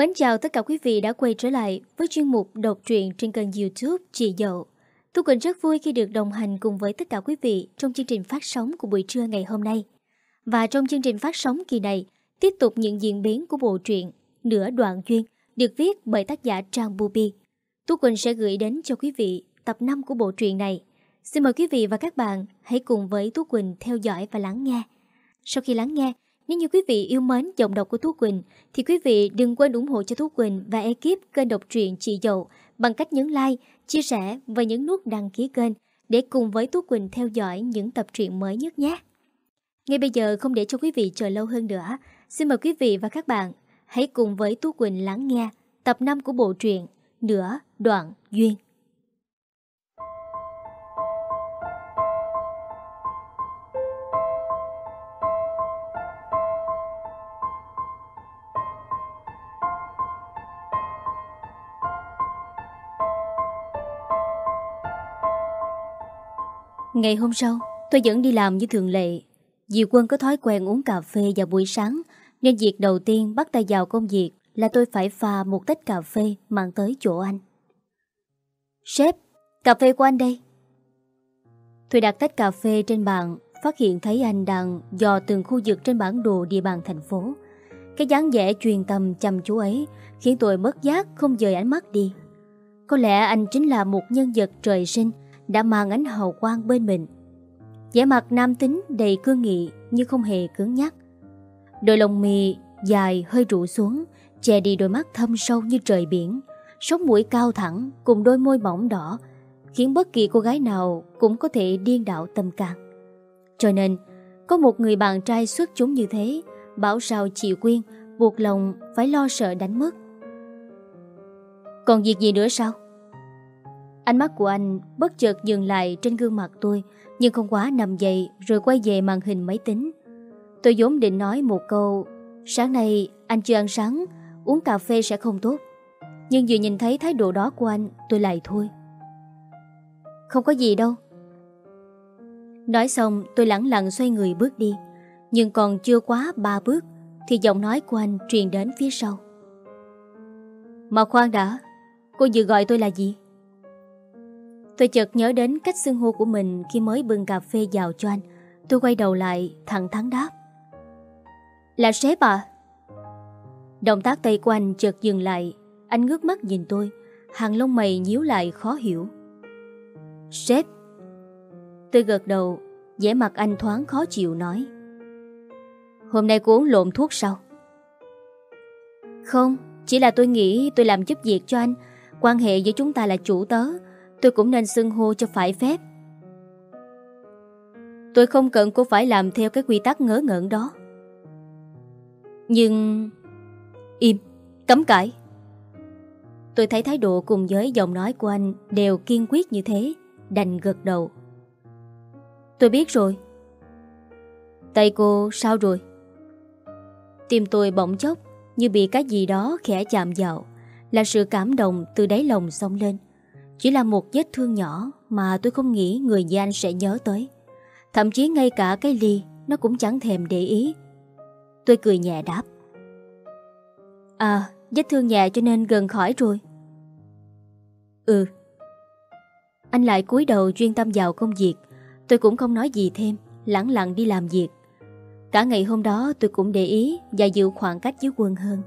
Mến chào tất cả quý vị đã quay trở lại với chuyên mục đọc truyện trên kênh youtube Chị Dậu. Thu Quỳnh rất vui khi được đồng hành cùng với tất cả quý vị trong chương trình phát sóng của buổi trưa ngày hôm nay. Và trong chương trình phát sóng kỳ này, tiếp tục những diễn biến của bộ truyện Nửa đoạn duyên được viết bởi tác giả Trang Bubi. Thu Quỳnh sẽ gửi đến cho quý vị tập 5 của bộ truyện này. Xin mời quý vị và các bạn hãy cùng với Tú Quỳnh theo dõi và lắng nghe. Sau khi lắng nghe, nếu như quý vị yêu mến giọng đọc của Thú Quỳnh thì quý vị đừng quên ủng hộ cho Thú Quỳnh và ekip kênh đọc truyện Chị Dậu bằng cách nhấn like, chia sẻ và nhấn nút đăng ký kênh để cùng với Tú Quỳnh theo dõi những tập truyện mới nhất nhé. Ngay bây giờ không để cho quý vị chờ lâu hơn nữa, xin mời quý vị và các bạn hãy cùng với Tú Quỳnh lắng nghe tập 5 của bộ truyện Nửa Đoạn Duyên. Ngày hôm sau, tôi vẫn đi làm như thường lệ. Diệu Quân có thói quen uống cà phê vào buổi sáng, nên việc đầu tiên bắt tay vào công việc là tôi phải pha một tách cà phê mang tới chỗ anh. Sếp, cà phê của anh đây. Tôi đặt tách cà phê trên bàn, phát hiện thấy anh đang dò từng khu vực trên bản đồ địa bàn thành phố. Cái dáng vẻ truyền tâm chăm chú ấy khiến tôi mất giác không dời ánh mắt đi. Có lẽ anh chính là một nhân vật trời sinh đã mang ánh hào quang bên mình. vẻ mặt nam tính đầy cương nghị nhưng không hề cứng nhắc. Đôi lông mì dài hơi rụ xuống, che đi đôi mắt thâm sâu như trời biển, sống mũi cao thẳng cùng đôi môi mỏng đỏ, khiến bất kỳ cô gái nào cũng có thể điên đảo tâm can. Cho nên, có một người bạn trai xuất chúng như thế, bảo sao chị Quyên buộc lòng phải lo sợ đánh mất. Còn việc gì nữa sao? Ánh mắt của anh bất chợt dừng lại trên gương mặt tôi, Nhưng không quá nằm dậy rồi quay về màn hình máy tính. Tôi vốn định nói một câu, Sáng nay anh chưa ăn sáng, Uống cà phê sẽ không tốt. Nhưng vừa nhìn thấy thái độ đó của anh, Tôi lại thôi. Không có gì đâu. Nói xong, tôi lẳng lặng xoay người bước đi, Nhưng còn chưa quá ba bước Thì giọng nói của anh truyền đến phía sau. Mà khoan đã, Cô vừa gọi tôi là gì? Tôi chợt nhớ đến cách xưng hô của mình khi mới bưng cà phê vào cho anh. Tôi quay đầu lại, thẳng thắn đáp. Là sếp à? Động tác tay của anh chợt dừng lại. Anh ngước mắt nhìn tôi, hàng lông mày nhíu lại khó hiểu. Sếp? Tôi gật đầu, vẻ mặt anh thoáng khó chịu nói. Hôm nay cô uống lộn thuốc sao? Không, chỉ là tôi nghĩ tôi làm giúp việc cho anh. Quan hệ giữa chúng ta là chủ tớ, Tôi cũng nên xưng hô cho phải phép. Tôi không cần cô phải làm theo cái quy tắc ngớ ngẩn đó. Nhưng Im, cấm cãi. Tôi thấy thái độ cùng với giọng nói của anh Đều kiên quyết như thế Đành gật đầu. Tôi biết rồi. Tay cô sao rồi? Tim tôi bỗng chốc Như bị cái gì đó khẽ chạm vào Là sự cảm động từ đáy lòng xông lên chỉ là một vết thương nhỏ mà tôi không nghĩ người như anh sẽ nhớ tới. Thậm chí ngay cả cái ly nó cũng chẳng thèm để ý. Tôi cười nhẹ đáp. À, vết thương nhẹ cho nên gần khỏi rồi. Ừ. Anh lại cúi đầu chuyên tâm vào công việc. Tôi cũng không nói gì thêm, lặng lặng đi làm việc. Cả ngày hôm đó tôi cũng để ý và giữ khoảng cách với Quân hơn.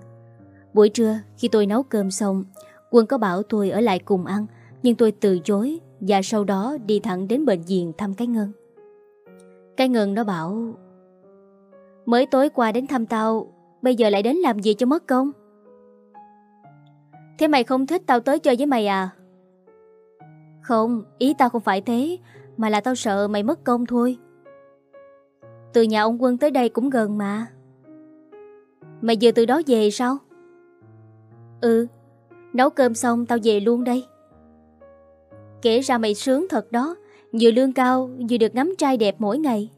Buổi trưa khi tôi nấu cơm xong, Quân có bảo tôi ở lại cùng ăn nhưng tôi từ chối Và sau đó đi thẳng đến bệnh viện thăm cái Ngân. Cái Ngân nó bảo, Mới tối qua đến thăm tao, Bây giờ lại đến làm gì cho mất công? Thế mày không thích tao tới chơi với mày à? Không, Ý tao không phải thế, Mà là tao sợ mày mất công thôi. Từ nhà ông Quân tới đây cũng gần mà. Mày vừa từ đó về sao? Ừ Nấu cơm xong tao về luôn đây. Kể ra mày sướng thật đó, Vừa lương cao, vừa được ngắm trai đẹp mỗi ngày.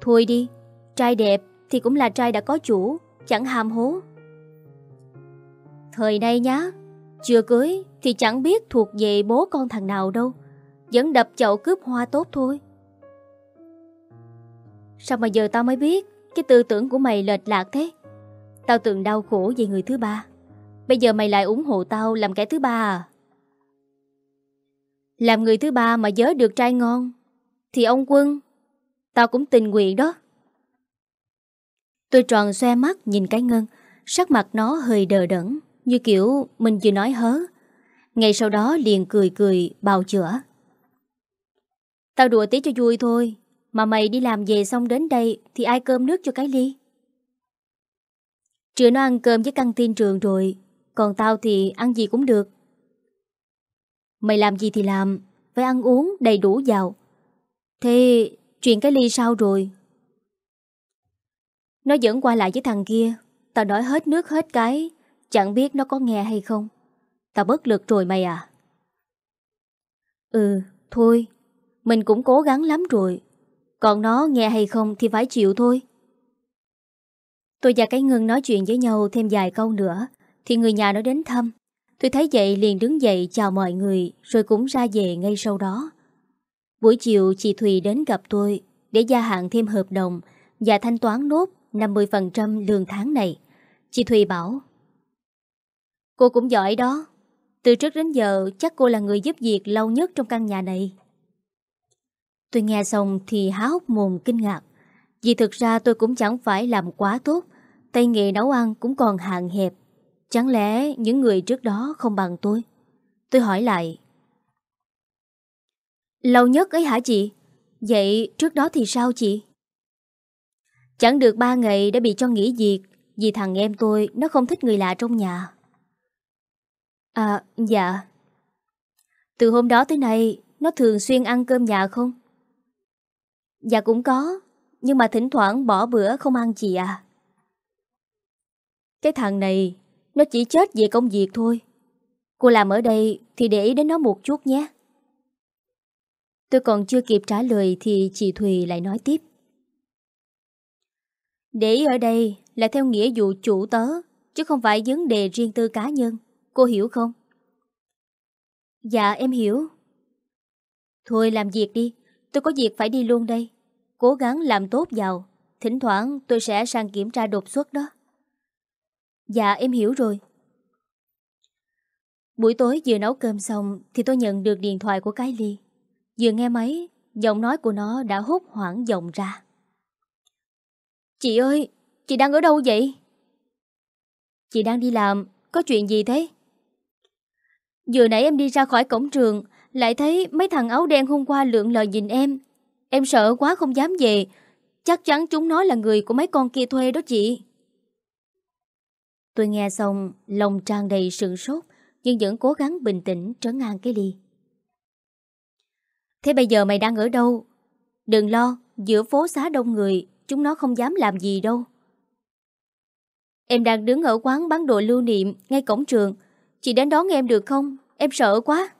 Thôi đi, Trai đẹp thì cũng là trai đã có chủ, Chẳng hàm hố. Thời nay nhá, Chưa cưới thì chẳng biết thuộc về bố con thằng nào đâu, Vẫn đập chậu cướp hoa tốt thôi. Sao mà giờ tao mới biết Cái tư tưởng của mày lệch lạc thế? Tao từng đau khổ về người thứ ba, Bây giờ mày lại ủng hộ tao làm kẻ thứ ba à? Làm người thứ ba mà giới được trai ngon. Thì ông quân, Tao cũng tình nguyện đó. Tôi tròn xoe mắt nhìn cái ngân, Sắc mặt nó hơi đờ đẫn, Như kiểu mình vừa nói hớ. Ngay sau đó liền cười cười, bào chữa. Tao đùa tí cho vui thôi, Mà mày đi làm về xong đến đây Thì ai cơm nước cho cái ly? Trưa nó ăn cơm với căng tin trường rồi, Còn tao thì ăn gì cũng được. Mày làm gì thì làm, Phải ăn uống đầy đủ giàu Thế chuyện cái ly sao rồi? Nó vẫn qua lại với thằng kia, Tao nói hết nước hết cái, Chẳng biết nó có nghe hay không. Tao bất lực rồi mày à. Ừ thôi, Mình cũng cố gắng lắm rồi, Còn nó nghe hay không thì phải chịu thôi. Tôi và cái ngân nói chuyện với nhau thêm vài câu nữa, Thì người nhà nó đến thăm. Tôi thấy vậy liền đứng dậy chào mọi người, Rồi cũng ra về ngay sau đó. Buổi chiều chị Thùy đến gặp tôi Để gia hạn thêm hợp đồng Và thanh toán nốt 50% lương tháng này. Chị Thùy bảo, Cô cũng giỏi đó. Từ trước đến giờ, chắc cô là người giúp việc lâu nhất trong căn nhà này. Tôi nghe xong thì há hốc mồm kinh ngạc. Vì thực ra tôi cũng chẳng phải làm quá tốt, Tay nghề nấu ăn cũng còn hạn hẹp. Chẳng lẽ những người trước đó không bằng tôi? Tôi hỏi lại. Lâu nhất ấy hả chị? Vậy trước đó thì sao chị? Chẳng được ba ngày đã bị cho nghỉ việc Vì thằng em tôi Nó không thích người lạ trong nhà. À dạ. Từ hôm đó tới nay, Nó thường xuyên ăn cơm nhà không? Dạ cũng có, Nhưng mà thỉnh thoảng bỏ bữa không ăn chị à. Cái thằng này nó chỉ chết về công việc thôi. Cô làm ở đây Thì để ý đến nó một chút nhé. Tôi còn chưa kịp trả lời Thì chị Thùy lại nói tiếp. Để ý ở đây Là theo nghĩa vụ chủ tớ, Chứ không phải vấn đề riêng tư cá nhân. Cô hiểu không? Dạ em hiểu. Thôi làm việc đi. Tôi có việc phải đi luôn đây. Cố gắng làm tốt vào. Thỉnh thoảng tôi sẽ sang kiểm tra đột xuất đó. Dạ em hiểu rồi. Buổi tối vừa nấu cơm xong Thì tôi nhận được điện thoại của cái ly. Vừa nghe máy, Giọng nói của nó đã hốt hoảng giọng ra. Chị ơi, Chị đang ở đâu vậy? Chị đang đi làm, Có chuyện gì thế? Vừa nãy em đi ra khỏi cổng trường, Lại thấy mấy thằng áo đen hôm qua lượn lờ nhìn em. Em sợ quá không dám về. Chắc chắn chúng nó là người của mấy con kia thuê đó chị. Tôi nghe xong, Lòng tràn đầy sừng sốt, Nhưng vẫn cố gắng bình tĩnh trấn an cái ly. Thế bây giờ mày đang ở đâu? Đừng lo, Giữa phố xá đông người, Chúng nó không dám làm gì đâu. Em đang đứng ở quán bán đồ lưu niệm, Ngay cổng trường. Chị đến đón em được không? Em sợ quá.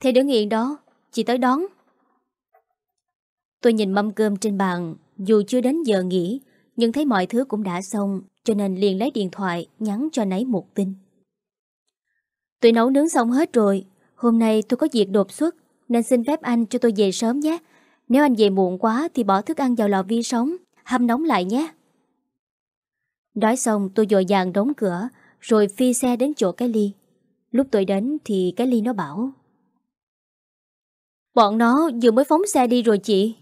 Thế đứng yên đó, Chị tới đón. Tôi nhìn mâm cơm trên bàn, Dù chưa đến giờ nghỉ nhưng thấy mọi thứ cũng đã xong, Cho nên liền lấy điện thoại, nhắn cho nấy một tin. Tôi nấu nướng xong hết rồi, Hôm nay tôi có việc đột xuất, Nên xin phép anh cho tôi về sớm nhé. Nếu anh về muộn quá Thì bỏ thức ăn vào lò vi sóng, Hâm nóng lại nhé. Nói xong tôi dội dàng đóng cửa, Rồi phi xe đến chỗ cái ly. Lúc tôi đến thì cái ly nó bảo, Bọn nó vừa mới phóng xe đi rồi chị.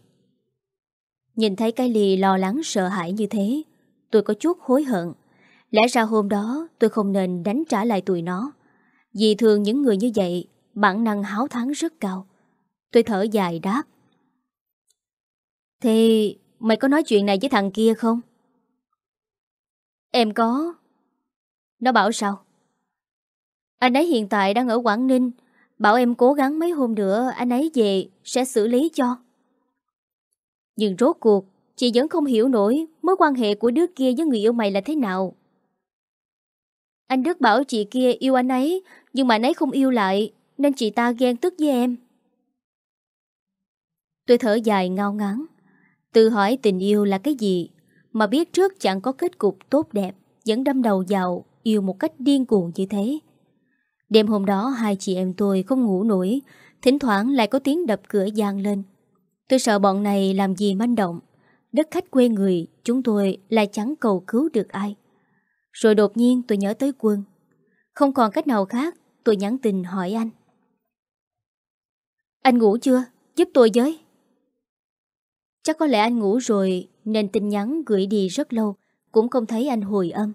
Nhìn thấy cái ly lo lắng, sợ hãi như thế, Tôi có chút hối hận. Lẽ ra hôm đó, tôi không nên đánh trả lại tụi nó. Vì thường những người như vậy, Bản năng háo thắng rất cao. Tôi thở dài đáp. Thì, mày có nói chuyện này với thằng kia không? Em có. Nó bảo sao? Anh ấy hiện tại đang ở Quảng Ninh. Bảo em cố gắng mấy hôm nữa, Anh ấy về sẽ xử lý cho. Nhưng rốt cuộc, Chị vẫn không hiểu nổi Mối quan hệ của đứa kia với người yêu mày là thế nào. Anh Đức bảo chị kia yêu anh ấy, Nhưng mà anh ấy không yêu lại, Nên chị ta ghen tức với em. Tôi thở dài ngao ngắn Tự hỏi tình yêu là cái gì Mà biết trước chẳng có kết cục tốt đẹp, Vẫn đâm đầu vào Yêu một cách điên cuồng như thế. Đêm hôm đó hai chị em tôi không ngủ nổi, Thỉnh thoảng lại có tiếng đập cửa gian lên. Tôi sợ bọn này làm gì manh động đất khách quê người, chúng tôi lại chẳng cầu cứu được ai. Rồi đột nhiên tôi nhớ tới quân. Không còn cách nào khác, tôi nhắn tin hỏi anh. Anh ngủ chưa? Giúp tôi với. Chắc có lẽ anh ngủ rồi nên tin nhắn gửi đi rất lâu, cũng không thấy anh hồi âm.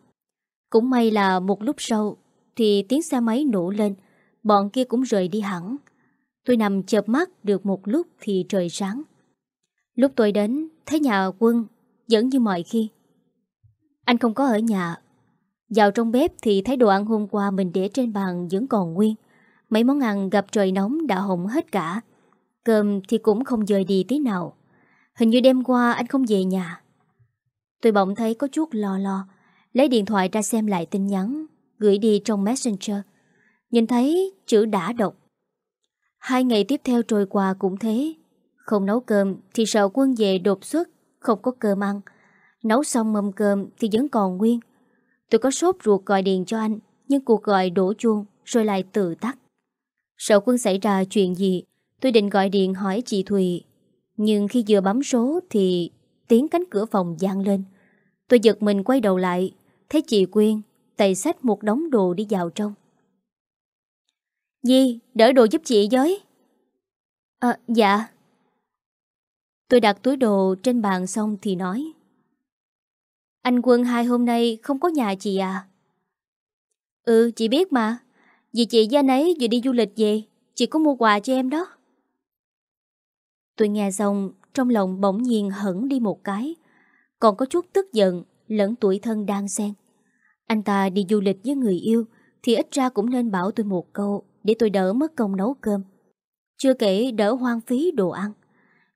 Cũng may là một lúc sau thì tiếng xe máy nổ lên, bọn kia cũng rời đi hẳn. Tôi nằm chợp mắt được một lúc thì trời sáng. Lúc tôi đến, thấy nhà quân vẫn như mọi khi. Anh không có ở nhà. Vào trong bếp thì thấy đồ ăn hôm qua mình để trên bàn vẫn còn nguyên. Mấy món ăn gặp trời nóng đã hỏng hết cả. Cơm thì cũng không rời đi tí nào. Hình như đêm qua anh không về nhà. Tôi bỗng thấy có chút lo lo. Lấy điện thoại ra xem lại tin nhắn, gửi đi trong Messenger. Nhìn thấy chữ đã đọc. Hai ngày tiếp theo trôi qua cũng thế. Không nấu cơm thì sợ quân về đột xuất, không có cơm ăn. Nấu xong mâm cơm thì vẫn còn nguyên. Tôi có sốt ruột gọi điện cho anh, nhưng cuộc gọi đổ chuông rồi lại tự tắt. Sợ quân xảy ra chuyện gì, tôi định gọi điện hỏi chị Thùy. Nhưng khi vừa bấm số thì tiếng cánh cửa phòng gian lên. Tôi giật mình quay đầu lại, thấy chị Quyên tay xách một đống đồ đi vào trong. Nhi, đỡ đồ giúp chị với. À, dạ. Tôi đặt túi đồ trên bàn xong thì nói. Anh Quân hai hôm nay không có nhà chị à? Ừ, chị biết mà. Vì chị với anh ấy vừa đi du lịch về, chị có mua quà cho em đó. Tôi nghe xong, trong lòng bỗng nhiên hẳn đi một cái. Còn có chút tức giận, lẫn tuổi thân đang xen. Anh ta đi du lịch với người yêu, thì ít ra cũng nên bảo tôi một câu để tôi đỡ mất công nấu cơm. Chưa kể đỡ hoang phí đồ ăn.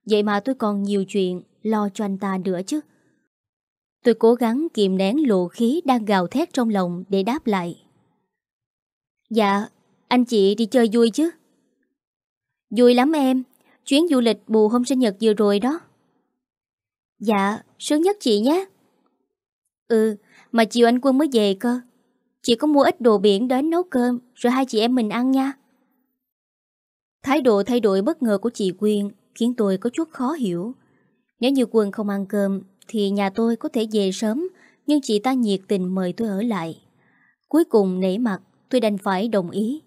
Vậy mà tôi còn nhiều chuyện lo cho anh ta nữa chứ. Tôi cố gắng kìm nén lộ khí đang gào thét trong lòng để đáp lại. Dạ, anh chị đi chơi vui chứ? Vui lắm em, chuyến du lịch bù hôm sinh nhật vừa rồi đó. Dạ, sướng nhất chị nhé. Ừ, mà chiều anh Quân mới về cơ. Chị có mua ít đồ biển đến nấu cơm, rồi hai chị em mình ăn nha. Thái độ thay đổi bất ngờ của chị Quyên khiến tôi có chút khó hiểu. Nếu như Quân không ăn cơm, thì nhà tôi có thể về sớm, nhưng chị ta nhiệt tình mời tôi ở lại. Cuối cùng nể mặt, tôi đành phải đồng ý.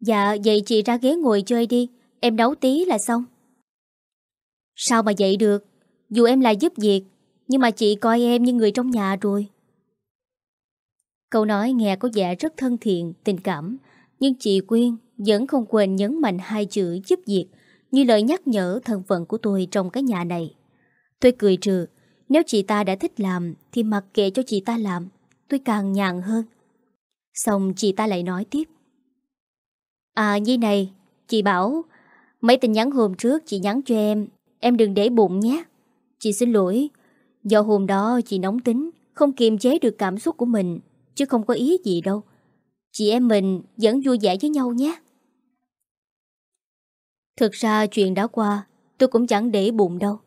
Dạ vậy chị ra ghế ngồi chơi đi, Em nấu tí là xong Sao mà vậy được Dù em là giúp việc, Nhưng mà chị coi em như người trong nhà rồi Câu nói nghe có vẻ rất thân thiện, Tình cảm. Nhưng chị Quyên vẫn không quên nhấn mạnh hai chữ giúp việc Như lời nhắc nhở thân phận của tôi trong cái nhà này. Tôi cười trừ, Nếu chị ta đã thích làm Thì mặc kệ cho chị ta làm, Tôi càng nhàn hơn. Xong chị ta lại nói tiếp À như này, Chị bảo, Mấy tin nhắn hôm trước chị nhắn cho em Em đừng để bụng nhé. Chị xin lỗi, Do hôm đó chị nóng tính, Không kiềm chế được cảm xúc của mình. Chứ không có ý gì đâu Chị em mình vẫn vui vẻ với nhau nhé Thực ra chuyện đã qua Tôi cũng chẳng để bụng đâu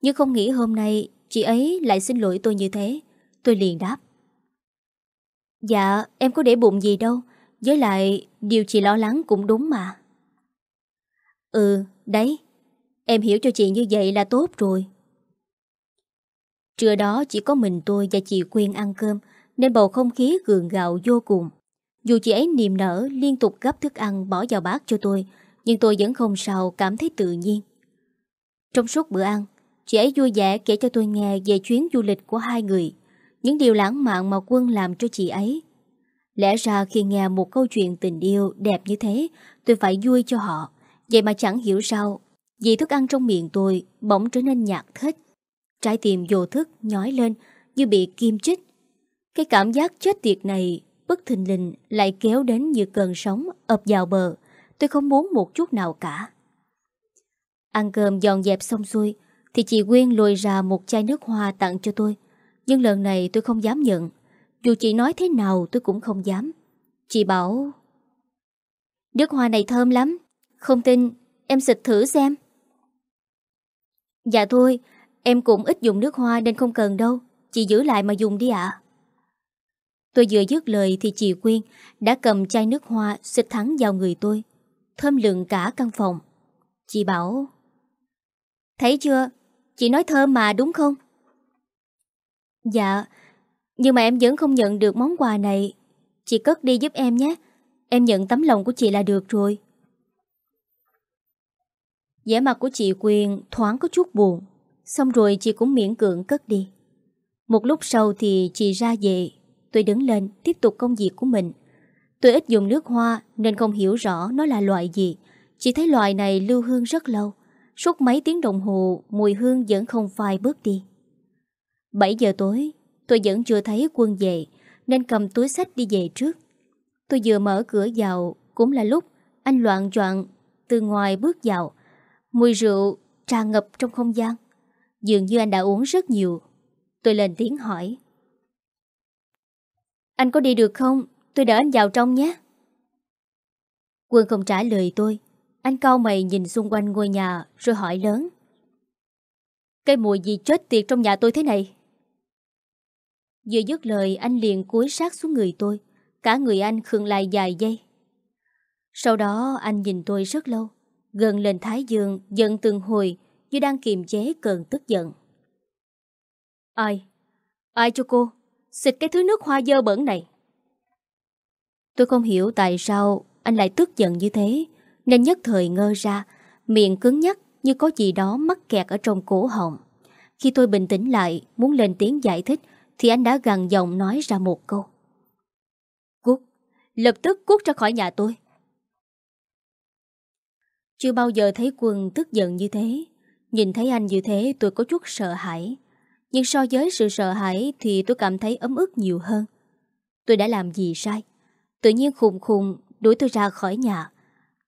Nhưng không nghĩ hôm nay Chị ấy lại xin lỗi tôi như thế Tôi liền đáp Dạ em có để bụng gì đâu Với lại điều chị lo lắng cũng đúng mà Ừ, đấy. Em hiểu cho chị như vậy là tốt rồi. Trưa đó chỉ có mình tôi và chị Quyên ăn cơm nên bầu không khí gượng gạo vô cùng. Dù chị ấy niềm nở liên tục gấp thức ăn bỏ vào bát cho tôi nhưng tôi vẫn không sao cảm thấy tự nhiên. Trong suốt bữa ăn, chị ấy vui vẻ kể cho tôi nghe về chuyến du lịch của hai người, những điều lãng mạn mà Quân làm cho chị ấy. Lẽ ra khi nghe một câu chuyện tình yêu đẹp như thế, tôi phải vui cho họ. Vậy mà chẳng hiểu sao Vì thức ăn trong miệng tôi bỗng trở nên nhạt thích. Trái tim vô thức nhói lên Như bị kim chích cái cảm giác chết tiệt này Bất thình lình lại kéo đến như cơn sóng ập vào bờ Tôi không muốn một chút nào cả Ăn cơm dọn dẹp xong xuôi Thì chị Quyên lôi ra một chai nước hoa tặng cho tôi Nhưng lần này tôi không dám nhận Dù chị nói thế nào tôi cũng không dám Chị bảo Nước hoa này thơm lắm không tin, em xịt thử xem. Dạ thôi, em cũng ít dùng nước hoa nên không cần đâu. Chị giữ lại mà dùng đi ạ. Tôi vừa dứt lời thì chị Quyên đã cầm chai nước hoa xịt thẳng vào người tôi. Thơm lượng cả căn phòng. Chị bảo... Thấy chưa? Chị nói thơm mà đúng không? Dạ, nhưng mà em vẫn không nhận được món quà này. Chị cất đi giúp em nhé. Em nhận tấm lòng của chị là được rồi. vẻ mặt của chị Quyên thoáng có chút buồn. Xong rồi chị cũng miễn cưỡng cất đi. Một lúc sau thì chị ra về. Tôi đứng lên tiếp tục công việc của mình. Tôi ít dùng nước hoa nên không hiểu rõ nó là loại gì. Chỉ thấy loại này lưu hương rất lâu. Suốt mấy tiếng đồng hồ, mùi hương vẫn không phai bớt đi. 7 giờ tối, tôi vẫn chưa thấy quân về, nên cầm túi sách đi về trước. Tôi vừa mở cửa vào, cũng là lúc anh loạn choạng từ ngoài bước vào. Mùi rượu tràn ngập trong không gian. Dường như anh đã uống rất nhiều. Tôi lên tiếng hỏi. Anh có đi được không? Tôi đỡ anh vào trong nhé. Quân không trả lời tôi. Anh cau mày nhìn xung quanh ngôi nhà rồi hỏi lớn. Cái mùi gì chết tiệt trong nhà tôi thế này? Vừa dứt lời anh liền cúi sát xuống người tôi. Cả người anh khựng lại dài giây. Sau đó anh nhìn tôi rất lâu. Gần lên thái dương, giận từng hồi như đang kiềm chế cơn tức giận. Ai? Ai cho cô? Xịt cái thứ nước hoa dơ bẩn này. Tôi không hiểu tại sao anh lại tức giận như thế, nên nhất thời ngơ ra, miệng cứng nhắc như có gì đó mắc kẹt ở trong cổ họng. Khi tôi bình tĩnh lại, muốn lên tiếng giải thích, thì anh đã gằn giọng nói ra một câu. Cút, lập tức cút ra khỏi nhà tôi. Chưa bao giờ thấy quân tức giận như thế. Nhìn thấy anh như thế tôi có chút sợ hãi. Nhưng so với sự sợ hãi thì tôi cảm thấy ấm ức nhiều hơn. Tôi đã làm gì sai? Tự nhiên khùng khùng đuổi tôi ra khỏi nhà.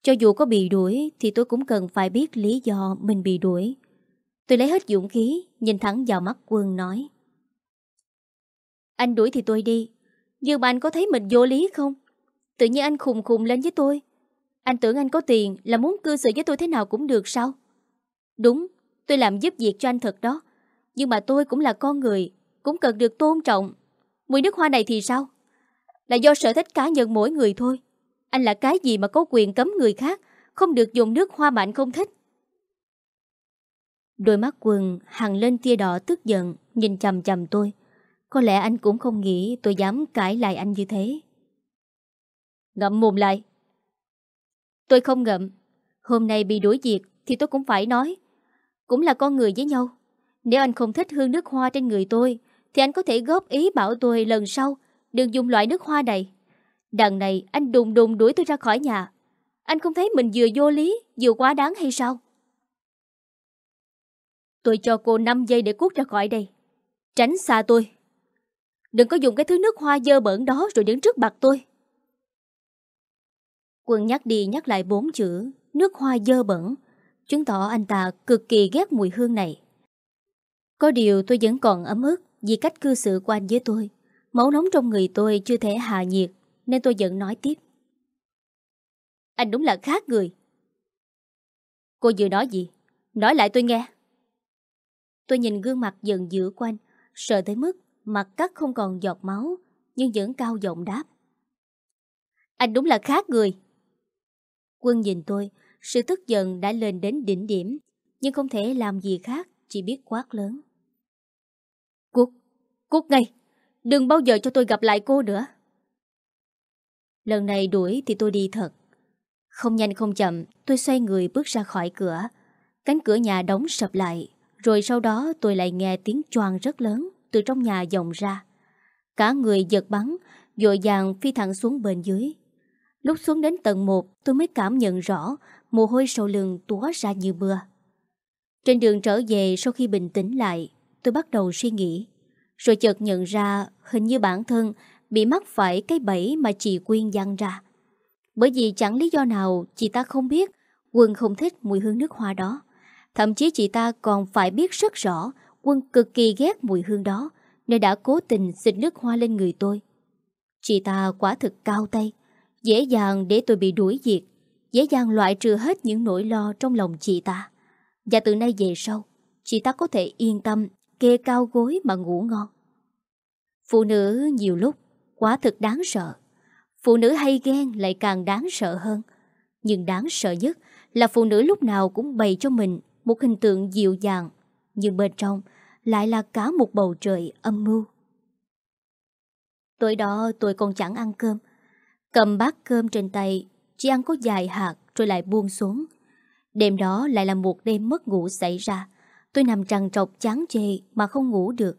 Cho dù có bị đuổi thì tôi cũng cần phải biết lý do mình bị đuổi. Tôi lấy hết dũng khí, nhìn thẳng vào mắt quân nói. Anh đuổi thì tôi đi, nhưng mà anh có thấy mình vô lý không? Tự nhiên anh khùng khùng lên với tôi. Anh tưởng anh có tiền là muốn cư xử với tôi thế nào cũng được sao? Đúng, tôi làm giúp việc cho anh thật đó. Nhưng mà tôi cũng là con người, cũng cần được tôn trọng. Mùi nước hoa này thì sao? Là do sở thích cá nhân mỗi người thôi. Anh là cái gì mà có quyền cấm người khác không được dùng nước hoa mà anh không thích? Đôi mắt quần hằng lên tia đỏ tức giận, nhìn chầm chầm tôi. Có lẽ anh cũng không nghĩ tôi dám cãi lại anh như thế. Ngậm mồm lại. Tôi không ngậm. Hôm nay bị đuổi việc thì tôi cũng phải nói. Cũng là con người với nhau. Nếu anh không thích hương nước hoa trên người tôi, thì anh có thể góp ý bảo tôi lần sau đừng dùng loại nước hoa này. Đằng này anh đùng đùng đuổi tôi ra khỏi nhà. Anh không thấy mình vừa vô lý, vừa quá đáng hay sao? Tôi cho cô 5 giây để cút ra khỏi đây. Tránh xa tôi. Đừng có dùng cái thứ nước hoa dơ bẩn đó rồi đứng trước mặt tôi. Quân nhắc đi nhắc lại bốn chữ nước hoa dơ bẩn, chứng tỏ anh ta cực kỳ ghét mùi hương này. Có điều tôi vẫn còn ấm ức vì cách cư xử của anh với tôi. Máu nóng trong người tôi chưa thể hạ nhiệt, nên tôi vẫn nói tiếp. Anh đúng là khác người. Cô vừa nói gì? Nói lại tôi nghe. Tôi nhìn gương mặt dần dữ của anh, sợ tới mức mặt cắt không còn giọt máu, nhưng vẫn cao giọng đáp. Anh đúng là khác người. Quân nhìn tôi, sự tức giận đã lên đến đỉnh điểm, nhưng không thể làm gì khác, chỉ biết quát lớn. Cút, ngay, đừng bao giờ cho tôi gặp lại cô nữa. Lần này đuổi thì tôi đi thật. Không nhanh không chậm, tôi xoay người bước ra khỏi cửa. Cánh cửa nhà đóng sập lại, rồi sau đó tôi lại nghe tiếng choang rất lớn từ trong nhà dòng ra. Cả người giật bắn, dội dàng phi thẳng xuống bên dưới. Lúc xuống đến tầng 1, tôi mới cảm nhận rõ mồ hôi sầu lưng túa ra như mưa. Trên đường trở về sau khi bình tĩnh lại, tôi bắt đầu suy nghĩ. Rồi chợt nhận ra hình như bản thân bị mắc phải cái bẫy mà chị Quyên dăng ra. Bởi vì chẳng lý do nào chị ta không biết Quân không thích mùi hương nước hoa đó. Thậm chí chị ta còn phải biết rất rõ Quân cực kỳ ghét mùi hương đó, Nên đã cố tình xịt nước hoa lên người tôi Chị ta quả thực cao tay, Dễ dàng để tôi bị đuổi diệt Dễ dàng loại trừ hết những nỗi lo trong lòng chị ta Và từ nay về sau, Chị ta có thể yên tâm Kê cao gối mà ngủ ngon Phụ nữ nhiều lúc Quá thực đáng sợ Phụ nữ hay ghen lại càng đáng sợ hơn Nhưng đáng sợ nhất Là phụ nữ lúc nào cũng bày cho mình Một hình tượng dịu dàng Nhưng bên trong lại là cả một bầu trời âm mưu. Tối đó tôi còn chẳng ăn cơm. Cầm bát cơm trên tay, chỉ ăn có vài hạt rồi lại buông xuống. Đêm đó lại là một đêm mất ngủ xảy ra. Tôi nằm trằn trọc chán chê mà không ngủ được.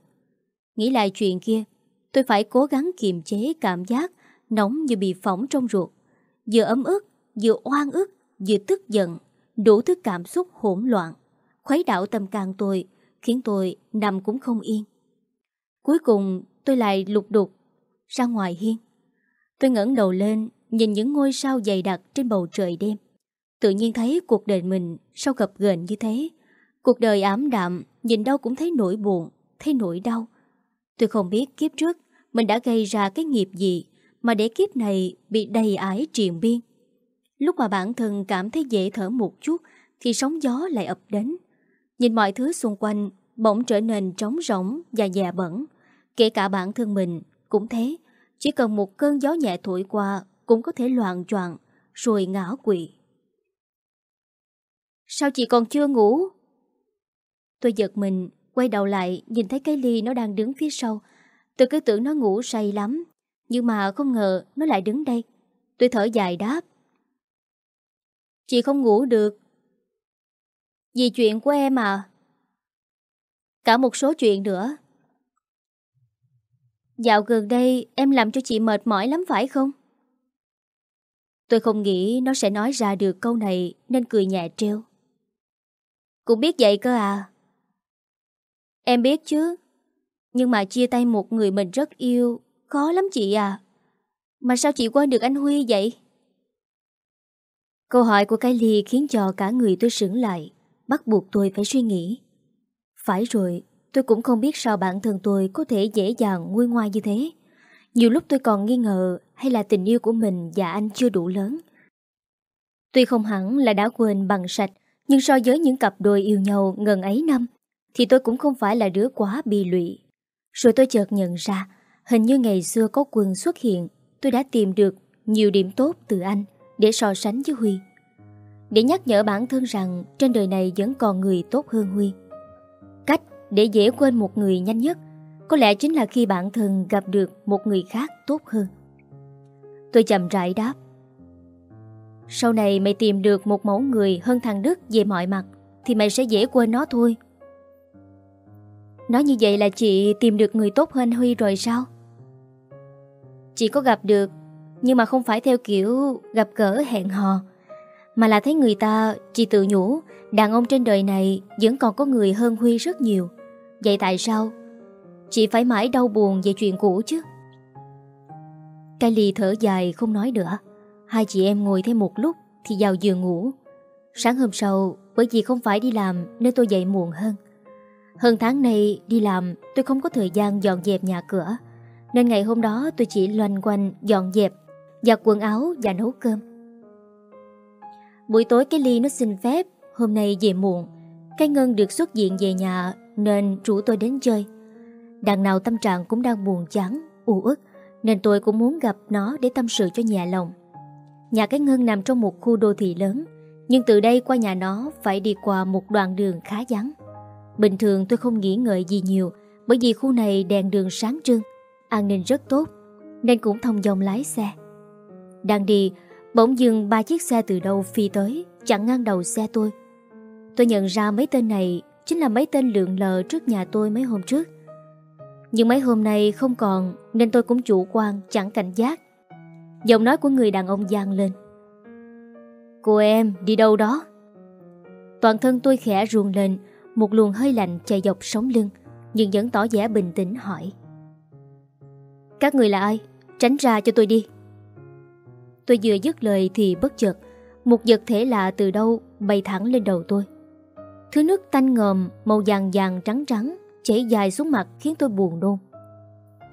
Nghĩ lại chuyện kia, tôi phải cố gắng kiềm chế cảm giác nóng như bị phỏng trong ruột. Vừa ấm ức, vừa oan ức, vừa tức giận, đủ thứ cảm xúc hỗn loạn. Khuấy đảo tâm can tôi, khiến tôi nằm cũng không yên. Cuối cùng tôi lại lục đục ra ngoài hiên. Tôi ngẩng đầu lên, nhìn những ngôi sao dày đặc trên bầu trời đêm. Tự nhiên thấy cuộc đời mình sao gập ghềnh như thế. Cuộc đời ám đạm, nhìn đâu cũng thấy nỗi buồn, thấy nỗi đau. Tôi không biết kiếp trước mình đã gây ra cái nghiệp gì mà để kiếp này bị đầy ải triền biên. Lúc mà bản thân cảm thấy dễ thở một chút thì sóng gió lại ập đến. Nhìn mọi thứ xung quanh bỗng trở nên trống rỗng và già bẩn. Kể cả bản thân mình cũng thế. Chỉ cần một cơn gió nhẹ thổi qua cũng có thể loạn choạng rồi ngã quỵ. Sao chị còn chưa ngủ? Tôi giật mình, quay đầu lại nhìn thấy cái ly nó đang đứng phía sau. Tôi cứ tưởng nó ngủ say lắm, nhưng mà không ngờ nó lại đứng đây. Tôi thở dài đáp. Chị không ngủ được. Vì chuyện của em à? Cả một số chuyện nữa. Dạo gần đây em làm cho chị mệt mỏi lắm phải không? Tôi không nghĩ nó sẽ nói ra được câu này nên cười nhẹ treo. Cũng biết vậy cơ à? Em biết chứ. Nhưng mà chia tay một người mình rất yêu, khó lắm chị à. Mà sao chị quên được anh Huy vậy? Câu hỏi của cái ly khiến cho cả người tôi sững lại, bắt buộc tôi phải suy nghĩ. Phải rồi, tôi cũng không biết sao bản thân tôi có thể dễ dàng nguôi ngoai như thế. Nhiều lúc tôi còn nghi ngờ hay là tình yêu của mình và anh chưa đủ lớn. Tuy không hẳn là đã quên bằng sạch, nhưng so với những cặp đôi yêu nhau ngần ấy năm, thì tôi cũng không phải là đứa quá bị lụy. Rồi tôi chợt nhận ra, hình như ngày xưa có quân xuất hiện, tôi đã tìm được nhiều điểm tốt từ anh để so sánh với Huy. Để nhắc nhở bản thân rằng trên đời này vẫn còn người tốt hơn Huy. Cách để dễ quên một người nhanh nhất có lẽ chính là khi bản thân gặp được một người khác tốt hơn. Tôi chậm rãi đáp. Sau này mày tìm được một mẫu người hơn thằng Đức về mọi mặt thì mày sẽ dễ quên nó thôi. Nói như vậy là chị tìm được người tốt hơn Huy rồi sao? Chị có gặp được, Nhưng mà không phải theo kiểu gặp gỡ, hẹn hò. Mà là thấy người ta, Chị tự nhủ, Đàn ông trên đời này vẫn còn có người hơn Huy rất nhiều. Vậy tại sao? Chị phải mãi đau buồn về chuyện cũ chứ. Cái ly thở dài không nói nữa. Hai chị em ngồi thêm một lúc Thì vào giường ngủ. Sáng hôm sau, Bởi vì không phải đi làm Nên tôi dậy muộn hơn hơn tháng nay đi làm, tôi không có thời gian dọn dẹp nhà cửa. Nên ngày hôm đó tôi chỉ loanh quanh dọn dẹp, Giặt quần áo và nấu cơm. Buổi tối cái ly nó xin phép, Hôm nay về muộn. Cái Ngân được xuất diện về nhà Nên rủ tôi đến chơi. Đằng nào tâm trạng cũng đang buồn chán, u ức Nên tôi cũng muốn gặp nó Để tâm sự cho nhà lòng. Nhà cái Ngân nằm trong một khu đô thị lớn, Nhưng từ đây qua nhà nó Phải đi qua một đoạn đường khá vắng. Bình thường tôi không nghĩ ngợi gì nhiều bởi vì khu này đèn đường sáng trưng, an ninh rất tốt nên cũng thông dòng lái xe. Đang đi, bỗng dừng ba chiếc xe từ đâu phi tới, chặn ngang đầu xe tôi. Tôi nhận ra mấy tên này chính là mấy tên lượng lờ trước nhà tôi mấy hôm trước. Nhưng mấy hôm nay không còn nên tôi cũng chủ quan, chẳng cảnh giác. Giọng nói của người đàn ông gian lên. Cô em, đi đâu đó? Toàn thân tôi khẽ ruồn lên, một luồng hơi lạnh chạy dọc sống lưng, Nhưng vẫn tỏ vẻ bình tĩnh hỏi. Các người là ai? Tránh ra cho tôi đi. Tôi vừa dứt lời thì bất chợt, Một vật thể lạ từ đâu bay thẳng lên đầu tôi. Thứ nước tanh ngòm Màu vàng vàng trắng trắng Chảy dài xuống mặt khiến tôi buồn nôn.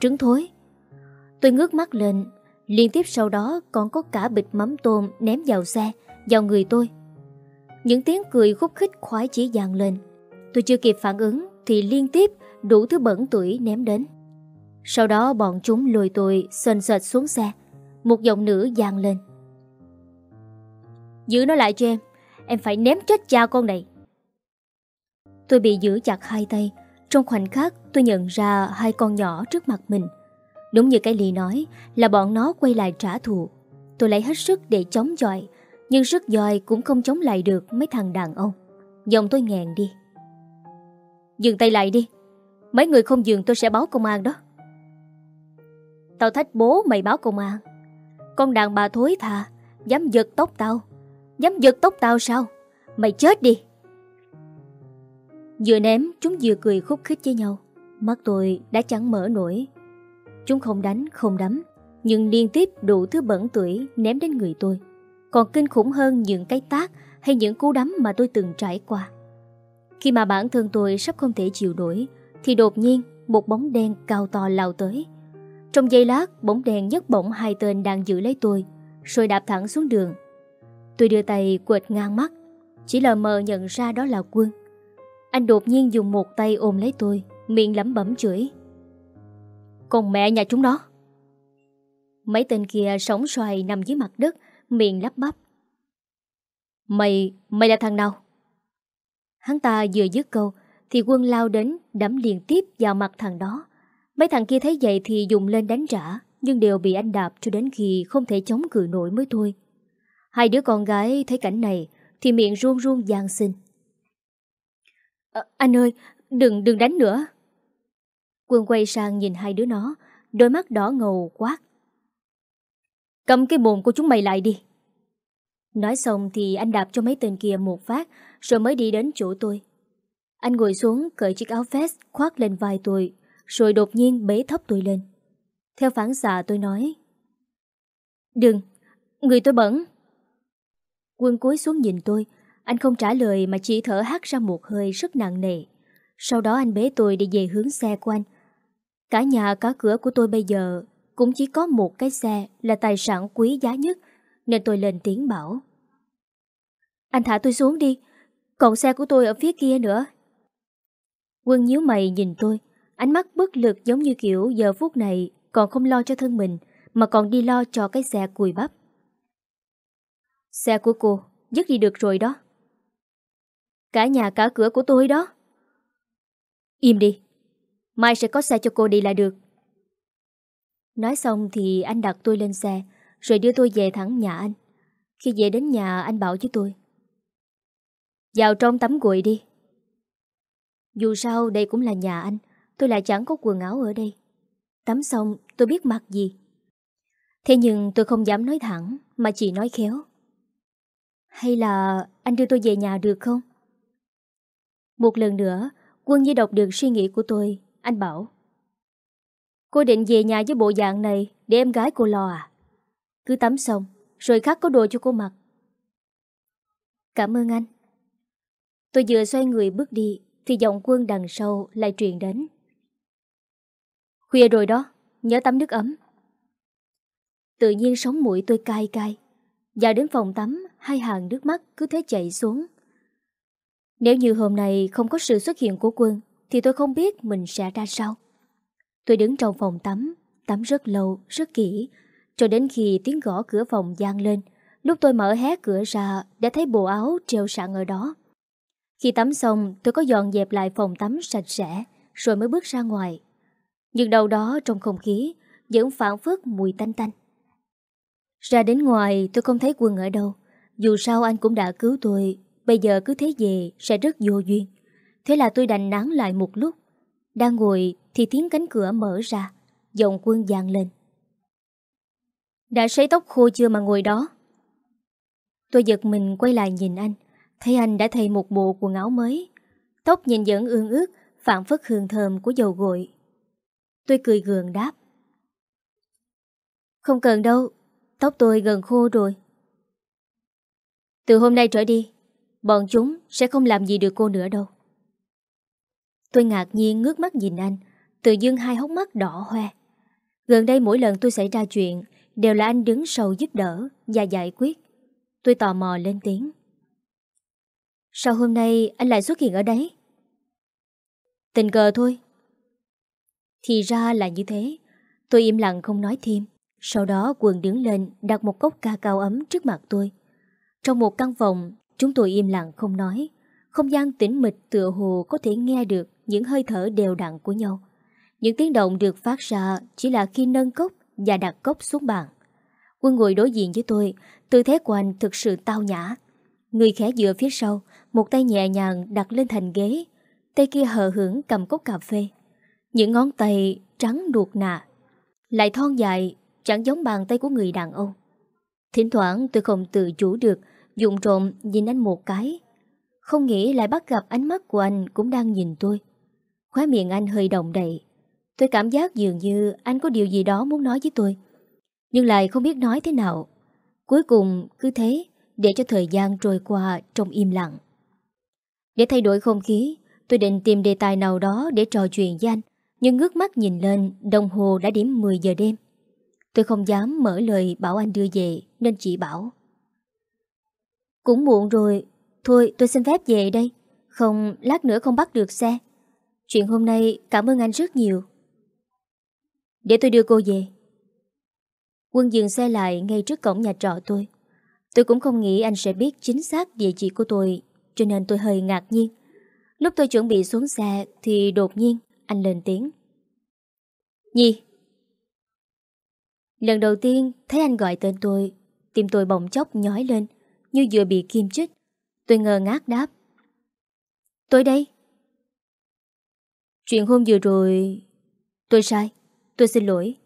Trứng thối. Tôi ngước mắt lên, Liên tiếp sau đó còn có cả bịch mắm tôm ném vào xe, Vào người tôi. Những tiếng cười khúc khích khoái chỉ dàn lên. Tôi chưa kịp phản ứng Thì liên tiếp đủ thứ bẩn tuổi ném đến. Sau đó bọn chúng lùi tôi sần sệt xuống xe. Một giọng nữ giang lên. Giữ nó lại cho em. Em phải ném chết cha con này. Tôi bị giữ chặt hai tay. Trong khoảnh khắc, tôi nhận ra hai con nhỏ trước mặt mình. Đúng như cái Ly nói, Là bọn nó quay lại trả thù. Tôi lấy hết sức để chống chọi, Nhưng sức dòi cũng không chống lại được Mấy thằng đàn ông. Dòng tôi nghẹn đi. Dừng tay lại đi. Mấy người không dừng tôi sẽ báo công an đó. Tao thách bố mày báo công an. Con đàn bà thối thà, Dám giật tóc tao. Dám giật tóc tao sao? Mày chết đi. Vừa ném, chúng vừa cười khúc khích với nhau. Mắt tôi đã chẳng mở nổi. Chúng không đánh, không đấm. Nhưng liên tiếp đủ thứ bẩn tuổi Ném đến người tôi. Còn kinh khủng hơn những cái tác Hay những cú đấm mà tôi từng trải qua. Khi mà bản thân tôi sắp không thể chịu nổi Thì đột nhiên Một bóng đen cao to lao tới. Trong giây lát bóng đen nhấc bổng hai tên đang giữ lấy tôi Rồi đạp thẳng xuống đường. Tôi đưa tay quệt ngang mắt Chỉ lờ mờ nhận ra đó là quân. Anh đột nhiên dùng một tay ôm lấy tôi Miệng lẩm bẩm chửi. Còn mẹ nhà chúng nó! Mấy tên kia sóng xoài nằm dưới mặt đất Miệng lắp bắp. Mày, mày là thằng nào? Hắn ta vừa dứt câu Thì quân lao đến đấm liên tiếp vào mặt thằng đó. Mấy thằng kia thấy vậy thì dùng lên đánh trả Nhưng đều bị anh đạp cho đến khi không thể chống cự nổi mới thôi. Hai đứa con gái thấy cảnh này Thì miệng run run gian xin. À, Anh ơi Đừng đừng đánh nữa. Quân quay sang nhìn hai đứa nó Đôi mắt đỏ ngầu quát. Cầm cái mồm của chúng mày lại đi. Nói xong thì anh đạp cho mấy tên kia một phát rồi mới đi đến chỗ tôi. Anh ngồi xuống cởi chiếc áo vest khoác lên vai tôi Rồi đột nhiên bế thấp tôi lên. Theo phản xạ tôi nói Đừng, người tôi bẩn. Quân cúi xuống nhìn tôi Anh không trả lời mà chỉ thở hát ra một hơi rất nặng nề. Sau đó anh bế tôi đi về hướng xe của anh. Cả nhà cả cửa của tôi bây giờ Cũng chỉ có một cái xe Là tài sản quý giá nhất Nên tôi lên tiếng bảo Anh thả tôi xuống đi còn xe của tôi ở phía kia nữa Quân nhíu mày nhìn tôi, Ánh mắt bất lực giống như kiểu giờ phút này Còn không lo cho thân mình, Mà còn đi lo cho cái xe cùi bắp Xe của cô, dứt đi được rồi đó. Cả nhà cả cửa của tôi đó. Im đi. Mai sẽ có xe cho cô đi là được. Nói xong thì anh đặt tôi lên xe, rồi đưa tôi về thẳng nhà anh. Khi về đến nhà, anh bảo với tôi. Vào trong tắm gội đi. Dù sao đây cũng là nhà anh, tôi lại chẳng có quần áo ở đây. Tắm xong tôi biết mặc gì. Thế nhưng tôi không dám nói thẳng mà chỉ nói khéo. Hay là anh đưa tôi về nhà được không? Một lần nữa, quân như đọc được suy nghĩ của tôi, anh bảo. Cô định về nhà với bộ dạng này để em gái cô lo à? Cứ tắm xong, rồi khắc có đồ cho cô mặc. Cảm ơn anh. Tôi vừa xoay người bước đi, thì giọng quân đằng sau lại truyền đến. Khuya rồi đó, nhớ tắm nước ấm. Tự nhiên sống mũi tôi cay cay. và đến phòng tắm, hai hàng nước mắt cứ thế chảy xuống. Nếu như hôm nay không có sự xuất hiện của quân, thì tôi không biết mình sẽ ra sao. Tôi đứng trong phòng tắm, tắm rất lâu, rất kỹ, cho đến khi tiếng gõ cửa phòng gian lên. Lúc tôi mở hé cửa ra, đã thấy bộ áo treo sẵn ở đó. Khi tắm xong, tôi có dọn dẹp lại phòng tắm sạch sẽ, rồi mới bước ra ngoài. Nhưng đâu đó trong không khí, vẫn phản phất mùi tanh tanh. Ra đến ngoài tôi không thấy quân ở đâu. Dù sao anh cũng đã cứu tôi Bây giờ cứ thế về sẽ rất vô duyên. Thế là tôi đành nán lại một lúc. Đang ngồi thì tiếng cánh cửa mở ra Giọng quân vang lên. Đã sấy tóc khô chưa mà ngồi đó? Tôi giật mình quay lại nhìn anh. Thấy anh đã thay một bộ quần áo mới. Tóc nhìn vẫn ương ướt Phản phất hương thơm của dầu gội. Tôi cười gượng đáp. Không cần đâu, Tóc tôi gần khô rồi. Từ hôm nay trở đi, Bọn chúng sẽ không làm gì được cô nữa đâu. Tôi ngạc nhiên ngước mắt nhìn anh, Tự dưng hai hốc mắt đỏ hoe. Gần đây mỗi lần tôi xảy ra chuyện, Đều là anh đứng sau giúp đỡ Và giải quyết. Tôi tò mò lên tiếng. Sao hôm nay anh lại xuất hiện ở đấy Tình cờ thôi Thì ra là như thế Tôi im lặng không nói thêm sau đó quần đứng lên đặt một cốc ca cao ấm trước mặt tôi. Trong một căn phòng, chúng tôi im lặng không nói. Không gian tĩnh mịch tựa hồ có thể nghe được những hơi thở đều đặn của nhau. Những tiếng động được phát ra chỉ là khi nâng cốc và đặt cốc xuống bàn. Quân ngồi đối diện với tôi, tư thế của anh thực sự tao nhã. Người khẽ dựa phía sau, một tay nhẹ nhàng đặt lên thành ghế, tay kia hờ hưởng cầm cốc cà phê. Những ngón tay trắng đuột nà, lại thon dài, chẳng giống bàn tay của người đàn ông. Thỉnh thoảng tôi không tự chủ được, dùng trộm nhìn anh một cái. Không nghĩ lại bắt gặp ánh mắt của anh cũng đang nhìn tôi. Khóe miệng anh hơi động đậy. Tôi cảm giác dường như anh có điều gì đó muốn nói với tôi. Nhưng lại không biết nói thế nào. Cuối cùng cứ thế, để cho thời gian trôi qua trong im lặng. Để thay đổi không khí, tôi định tìm đề tài nào đó để trò chuyện với anh, nhưng ngước mắt nhìn lên, đồng hồ đã điểm 10 giờ đêm. Tôi không dám mở lời bảo anh đưa về, nên chỉ bảo. Cũng muộn rồi, thôi tôi xin phép về đây, không lát nữa không bắt được xe. Chuyện hôm nay cảm ơn anh rất nhiều. Để tôi đưa cô về. Quân dừng xe lại ngay trước cổng nhà trọ tôi. Tôi cũng không nghĩ anh sẽ biết chính xác địa chỉ của tôi, cho nên tôi hơi ngạc nhiên. Lúc tôi chuẩn bị xuống xe thì đột nhiên anh lên tiếng. Nhi! Lần đầu tiên thấy anh gọi tên tôi, tim tôi bỗng chốc nhói lên, như vừa bị kim chích. Tôi ngờ ngác đáp. Tôi đây. Chuyện hôm vừa rồi... Tôi sai. Tôi xin lỗi.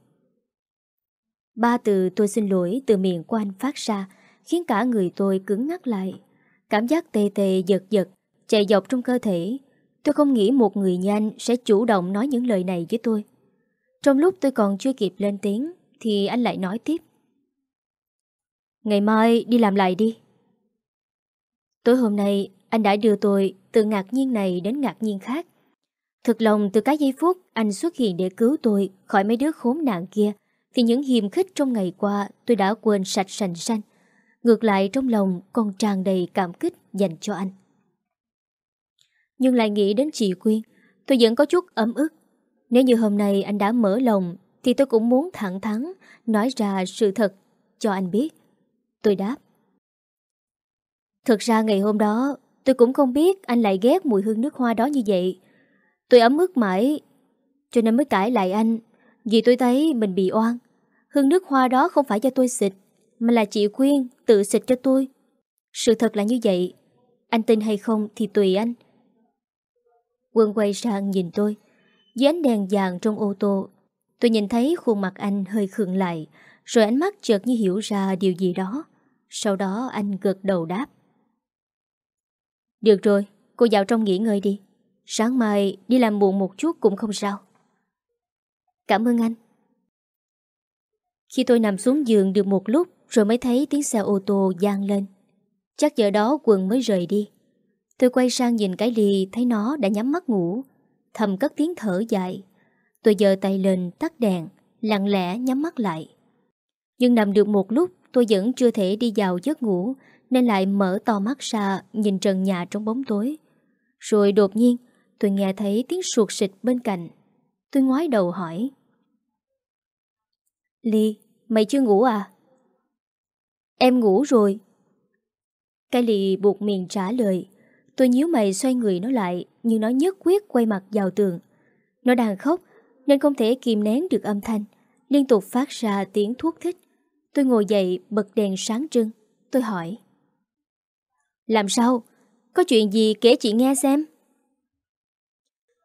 Ba từ tôi xin lỗi từ miệng của anh phát ra khiến cả người tôi cứng ngắt lại. Cảm giác tê tê giật giật, chạy dọc trong cơ thể. Tôi không nghĩ một người nhanh sẽ chủ động nói những lời này với tôi. Trong lúc tôi còn chưa kịp lên tiếng, thì anh lại nói tiếp. Ngày mai đi làm lại đi. Tối hôm nay, anh đã đưa tôi từ ngạc nhiên này đến ngạc nhiên khác. Thực lòng từ cái giây phút anh xuất hiện để cứu tôi khỏi mấy đứa khốn nạn kia, thì những hiềm khích trong ngày qua tôi đã quên sạch sành xanh. Ngược lại trong lòng còn tràn đầy cảm kích dành cho anh. Nhưng lại nghĩ đến chị Quyên, tôi vẫn có chút ấm ức. Nếu như hôm nay anh đã mở lòng, thì tôi cũng muốn thẳng thắn nói ra sự thật cho anh biết. Tôi đáp. Thực ra ngày hôm đó, tôi cũng không biết anh lại ghét mùi hương nước hoa đó như vậy. Tôi ấm ức mãi, cho nên mới cãi lại anh, vì tôi thấy mình bị oan. Hương nước hoa đó không phải cho tôi xịt, mà là chị Quyên tự xịt cho tôi. Sự thật là như vậy. Anh tin hay không thì tùy anh. Quân quay sang nhìn tôi. Dưới ánh đèn vàng trong ô tô, tôi nhìn thấy khuôn mặt anh hơi khựng lại, rồi ánh mắt chợt như hiểu ra điều gì đó. Sau đó anh gật đầu đáp. Được rồi, cô vào trong nghỉ ngơi đi. Sáng mai đi làm muộn một chút cũng không sao. Cảm ơn anh. Khi tôi nằm xuống giường được một lúc rồi mới thấy tiếng xe ô tô gian lên. Chắc giờ đó quần mới rời đi. Tôi quay sang nhìn cái ly thấy nó đã nhắm mắt ngủ. Thầm cất tiếng thở dài. Tôi giơ tay lên tắt đèn, lặng lẽ nhắm mắt lại. Nhưng nằm được một lúc tôi vẫn chưa thể đi vào giấc ngủ nên lại mở to mắt ra nhìn trần nhà trong bóng tối. Rồi đột nhiên tôi nghe thấy tiếng suột xịt bên cạnh. Tôi ngoái đầu hỏi. Ly, mày chưa ngủ à? Em ngủ rồi. Kylie buộc miệng trả lời. Tôi nhíu mày xoay người nó lại, nhưng nó nhất quyết quay mặt vào tường. Nó đang khóc, nên không thể kìm nén được âm thanh, liên tục phát ra tiếng thuốc thích. Tôi ngồi dậy, bật đèn sáng trưng. Tôi hỏi. Làm sao? Có chuyện gì kể chị nghe xem?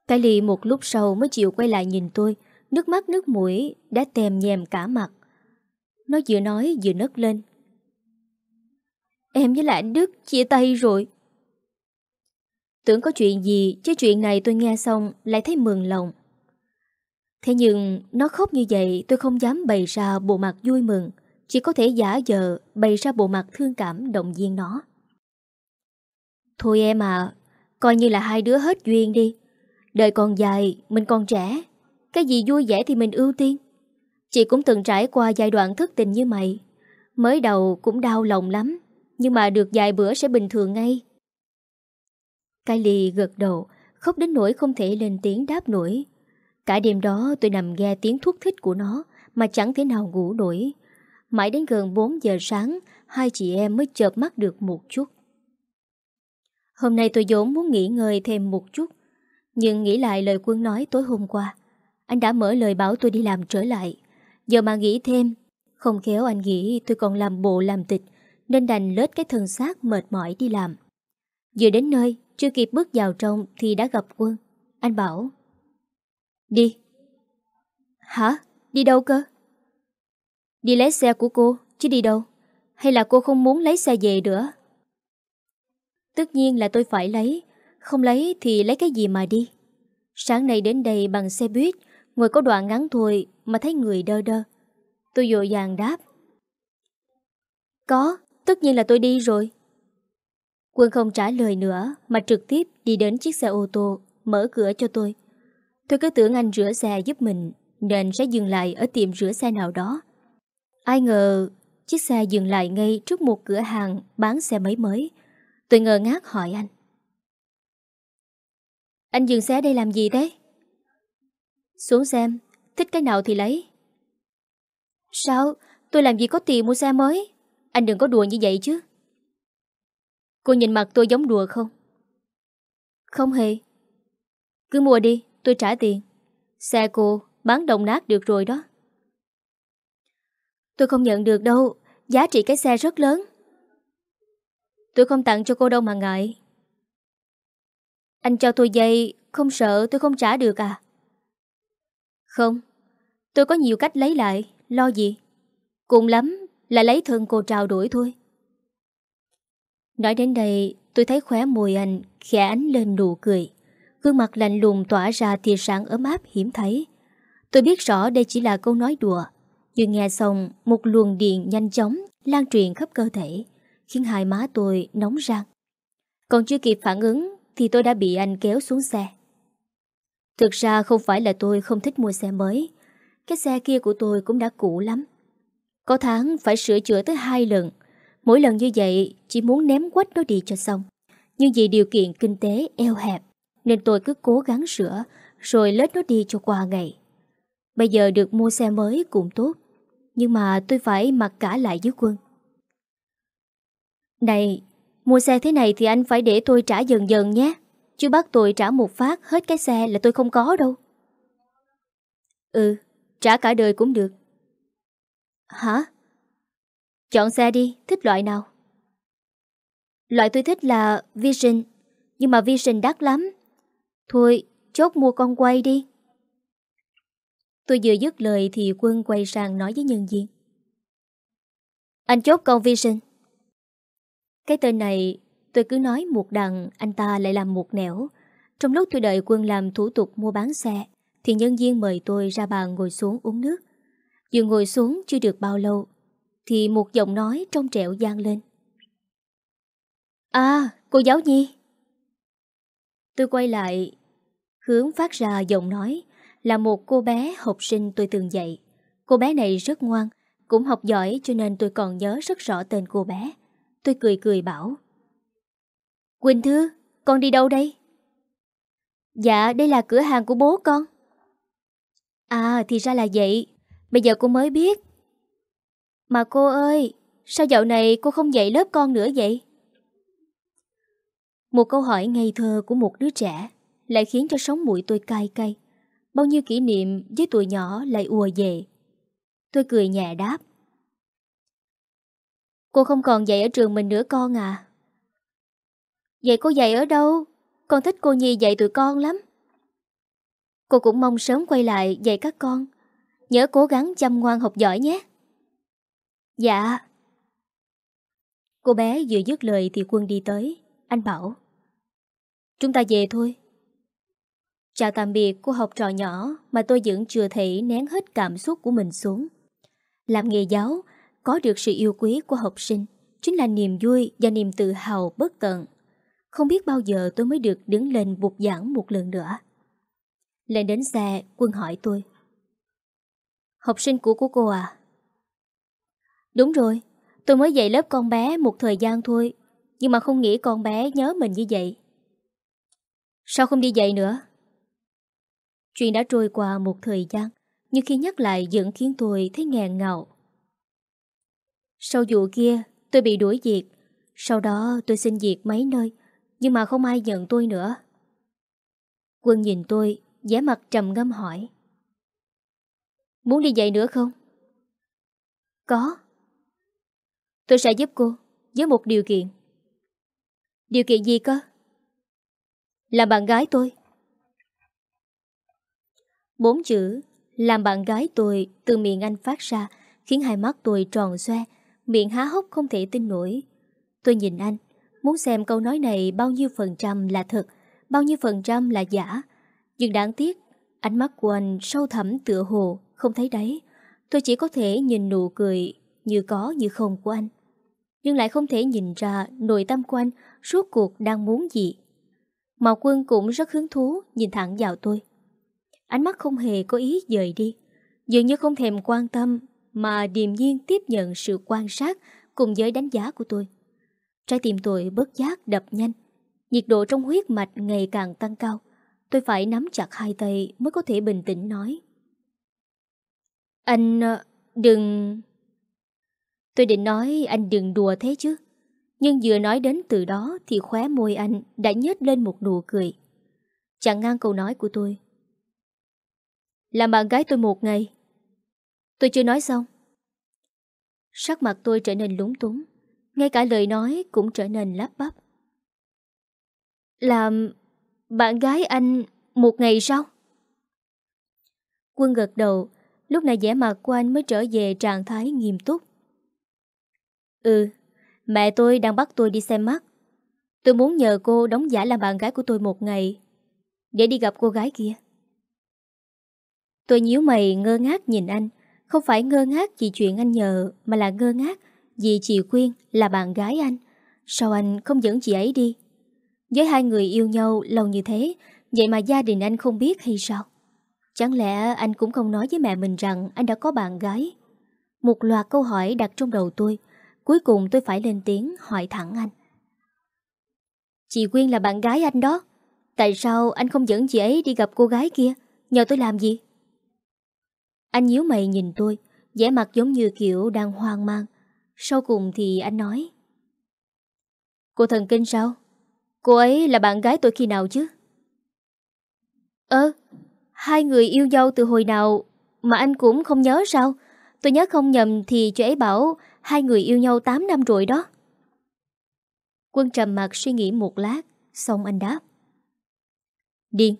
Kylie một lúc sau mới chịu quay lại nhìn tôi, nước mắt nước mũi đã tèm nhèm cả mặt. Nó vừa nói vừa nấc lên, Em với lại anh Đức chia tay rồi. Tưởng có chuyện gì, chứ chuyện này tôi nghe xong lại thấy mừng lòng. Thế nhưng nó khóc như vậy tôi không dám bày ra bộ mặt vui mừng, chỉ có thể giả vờ bày ra bộ mặt thương cảm động viên nó. Thôi em à, coi như là hai đứa hết duyên đi. Đời còn dài, mình còn trẻ. Cái gì vui vẻ thì mình ưu tiên. Chị cũng từng trải qua giai đoạn thất tình như mày. Mới đầu cũng đau lòng lắm. Nhưng mà được vài bữa sẽ bình thường ngay. Kylie gật đầu, Khóc đến nỗi không thể lên tiếng đáp nổi. Cả đêm đó tôi nằm nghe tiếng thuốc thích của nó, Mà chẳng thể nào ngủ nổi. Mãi đến gần 4 giờ sáng, Hai chị em mới chợp mắt được một chút. Hôm nay tôi vốn muốn nghỉ ngơi thêm một chút, Nhưng nghĩ lại lời quân nói tối hôm qua. Anh đã mở lời bảo tôi đi làm trở lại. Giờ mà nghĩ thêm, Không khéo anh nghĩ tôi còn làm bộ làm tịch. Nên đành lết cái thân xác mệt mỏi đi làm Vừa đến nơi Chưa kịp bước vào trong Thì đã gặp quân Anh bảo Đi Hả? Đi đâu cơ? Đi lấy xe của cô Chứ đi đâu? Hay là cô không muốn lấy xe về nữa? Tất nhiên là tôi phải lấy Không lấy thì lấy cái gì mà đi Sáng nay đến đây bằng xe buýt Ngồi có đoạn ngắn thôi Mà thấy người đơ đơ Tôi dội vàng đáp Có, tất nhiên là tôi đi rồi. Quân không trả lời nữa, Mà trực tiếp đi đến chiếc xe ô tô, Mở cửa cho tôi. Tôi cứ tưởng anh rửa xe giúp mình, Nên sẽ dừng lại ở tiệm rửa xe nào đó. Ai ngờ, Chiếc xe dừng lại ngay trước một cửa hàng Bán xe máy mới. Tôi ngờ ngác hỏi anh. Anh dừng xe đây làm gì thế? Xuống xem, Thích cái nào thì lấy. Sao? Tôi làm gì có tiền mua xe mới? Anh đừng có đùa như vậy chứ. Cô nhìn mặt tôi giống đùa không? Không hề. Cứ mua đi, tôi trả tiền. Xe cô bán đồng nát được rồi đó. Tôi không nhận được đâu Giá trị cái xe rất lớn. Tôi không tặng cho cô đâu mà ngại. Anh cho tôi dây Không sợ tôi không trả được à? Không Tôi có nhiều cách lấy lại Lo gì? Cùng lắm là lấy thân cô trao đổi thôi. Nói đến đây, Tôi thấy khóe môi anh khẽ ánh lên nụ cười. Gương mặt lạnh lùng tỏa ra tia sáng ấm áp hiếm thấy. Tôi biết rõ đây chỉ là câu nói đùa, Nhưng nghe xong, Một luồng điện nhanh chóng Lan truyền khắp cơ thể, Khiến hai má tôi nóng rang. Còn chưa kịp phản ứng Thì tôi đã bị anh kéo xuống xe. Thực ra không phải là tôi không thích mua xe mới. Cái xe kia của tôi cũng đã cũ lắm. Có tháng phải sửa chữa tới hai lần. Mỗi lần như vậy, Chỉ muốn ném quách nó đi cho xong. Nhưng vì điều kiện kinh tế eo hẹp, Nên tôi cứ cố gắng sửa, Rồi lết nó đi cho qua ngày. Bây giờ được mua xe mới cũng tốt, Nhưng mà tôi phải mặc cả lại với quân. Này, Mua xe thế này thì anh phải để tôi trả dần dần nhé, Chứ bắt tôi trả một phát Hết cái xe là tôi không có đâu. Ừ Trả cả đời cũng được. Hả? Chọn xe đi, thích loại nào? Loại tôi thích là Vision Nhưng mà Vision đắt lắm. Thôi, chốt mua con quay đi. Tôi vừa dứt lời thì quân quay sang nói với nhân viên. Anh chốt con Vision. Cái tên này tôi cứ nói một đằng Anh ta lại làm một nẻo. Trong lúc tôi đợi quân làm thủ tục mua bán xe Thì nhân viên mời tôi ra bàn ngồi xuống uống nước. Vừa ngồi xuống chưa được bao lâu thì một giọng nói trong trẻo gian lên. À, cô giáo Nhi. Tôi quay lại, hướng phát ra giọng nói là một cô bé học sinh tôi từng dạy. Cô bé này rất ngoan, cũng học giỏi cho nên tôi còn nhớ rất rõ tên cô bé. Tôi cười cười bảo. Quỳnh Thư, con đi đâu đây? Dạ, đây là cửa hàng của bố con. À, thì ra là vậy. Bây giờ cô mới biết mà cô ơi, sao dạo này cô không dạy lớp con nữa vậy? Một câu hỏi ngây thơ của một đứa trẻ lại khiến cho sống mũi tôi cay cay. Bao nhiêu kỷ niệm với tuổi nhỏ lại ùa về. Tôi cười nhẹ đáp. Cô không còn dạy ở trường mình nữa con à? Vậy cô dạy ở đâu? Con thích cô Nhi dạy tụi con lắm. Cô cũng mong sớm quay lại dạy các con. Nhớ cố gắng chăm ngoan học giỏi nhé. Dạ. Cô bé vừa dứt lời thì quân đi tới. Anh bảo. Chúng ta về thôi. Chào tạm biệt cô học trò nhỏ mà tôi vẫn chưa thể nén hết cảm xúc của mình xuống. Làm nghề giáo, có được sự yêu quý của học sinh chính là niềm vui và niềm tự hào bất tận. Không biết bao giờ tôi mới được đứng lên bục giảng một lần nữa. Lên đến xe, quân hỏi tôi. Học sinh của của cô à? Đúng rồi, tôi mới dạy lớp con bé một thời gian thôi, nhưng mà không nghĩ con bé nhớ mình như vậy. Sao không đi dạy nữa? Chuyện đã trôi qua một thời gian, nhưng khi nhắc lại vẫn khiến tôi thấy ngàn ngào. Sau vụ kia, tôi bị đuổi việc, sau đó tôi xin việc mấy nơi, Nhưng mà không ai nhận tôi nữa Quân nhìn tôi vẻ mặt trầm ngâm hỏi Muốn đi dạy nữa không? Có. Tôi sẽ giúp cô Với một điều kiện. Điều kiện gì cơ? Làm bạn gái tôi. Bốn chữ Làm bạn gái tôi từ miệng anh phát ra Khiến hai mắt tôi tròn xoe, Miệng há hốc không thể tin nổi. Tôi nhìn anh, Muốn xem câu nói này bao nhiêu phần trăm là thật, Bao nhiêu phần trăm là giả. Nhưng đáng tiếc, Ánh mắt của anh sâu thẳm tựa hồ. Không thấy đấy. Tôi chỉ có thể nhìn nụ cười Như có như không của anh, Nhưng lại không thể nhìn ra nội tâm của anh Suốt cuộc đang muốn gì. Mạo quân cũng rất hứng thú Nhìn thẳng vào tôi. Ánh mắt không hề có ý dời đi, Dường như không thèm quan tâm Mà điềm nhiên tiếp nhận sự quan sát Cùng với đánh giá của tôi. Trái tim tôi bớt giác đập nhanh, Nhiệt độ trong huyết mạch ngày càng tăng cao. Tôi phải nắm chặt hai tay Mới có thể bình tĩnh nói. Anh ờ, đừng... Tôi định nói anh đừng đùa thế chứ. Nhưng vừa nói đến từ đó Thì khóe môi anh đã nhếch lên một nụ cười. Chẳng ngang câu nói của tôi. Làm bạn gái tôi một ngày. Tôi chưa nói xong. Sắc mặt tôi trở nên lúng túng. Ngay cả lời nói cũng trở nên lắp bắp. Làm bạn gái anh một ngày sau Quân gật đầu. Lúc này vẻ mặt của anh mới trở về trạng thái nghiêm túc. Ừ Mẹ tôi đang bắt tôi đi xem mắt. Tôi muốn nhờ cô đóng giả làm bạn gái của tôi một ngày, Để đi gặp cô gái kia. Tôi nhíu mày ngơ ngác nhìn anh. Không phải ngơ ngác vì chuyện anh nhờ, Mà là ngơ ngác vì chị Quyên là bạn gái anh. Sao anh không dẫn chị ấy đi? Với hai người yêu nhau lâu như thế, Vậy mà gia đình anh không biết hay sao? Chẳng lẽ anh cũng không nói với mẹ mình rằng Anh đã có bạn gái? Một loạt câu hỏi đặt trong đầu tôi Cuối cùng tôi phải lên tiếng hỏi thẳng anh. Chị Quyên là bạn gái anh đó. Tại sao anh không dẫn chị ấy đi gặp cô gái kia? Nhờ tôi làm gì? Anh nhíu mày nhìn tôi vẻ mặt giống như kiểu đang hoang mang. Sau cùng thì anh nói. Cô thần kinh sao? Cô ấy là bạn gái tôi khi nào chứ? Ơ, hai người yêu nhau từ hồi nào mà anh cũng không nhớ sao? Tôi nhớ không nhầm thì chị ấy bảo hai người yêu nhau 8 năm rồi đó. Quân trầm mặt suy nghĩ một lát, xong anh đáp. Điên,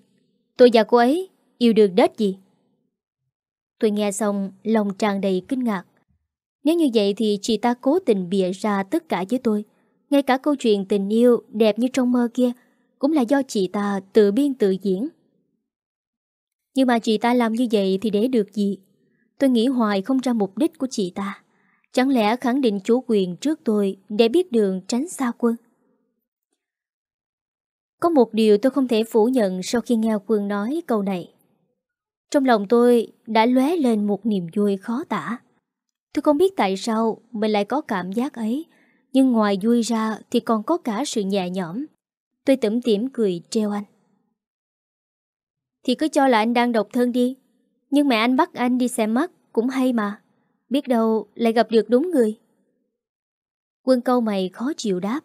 tôi và cô ấy yêu được đết gì? Tôi nghe xong, lòng tràn đầy kinh ngạc. Nếu như vậy thì chị ta cố tình bịa ra tất cả với tôi. Ngay cả câu chuyện tình yêu đẹp như trong mơ kia cũng là do chị ta tự biên tự diễn. Nhưng mà chị ta làm như vậy thì để được gì? Tôi nghĩ hoài không ra mục đích của chị ta. Chẳng lẽ khẳng định chủ quyền trước tôi để biết đường tránh xa quân? Có một điều tôi không thể phủ nhận sau khi nghe quân nói câu này. Trong lòng tôi đã lóe lên một niềm vui khó tả. Tôi không biết tại sao mình lại có cảm giác ấy, nhưng ngoài vui ra thì còn có cả sự nhẹ nhõm. Tôi tẩm tỉm cười treo anh. Thì cứ cho là anh đang độc thân đi, nhưng mẹ anh bắt anh đi xem mắt cũng hay mà. Biết đâu lại gặp được đúng người. Quân câu mày khó chịu đáp.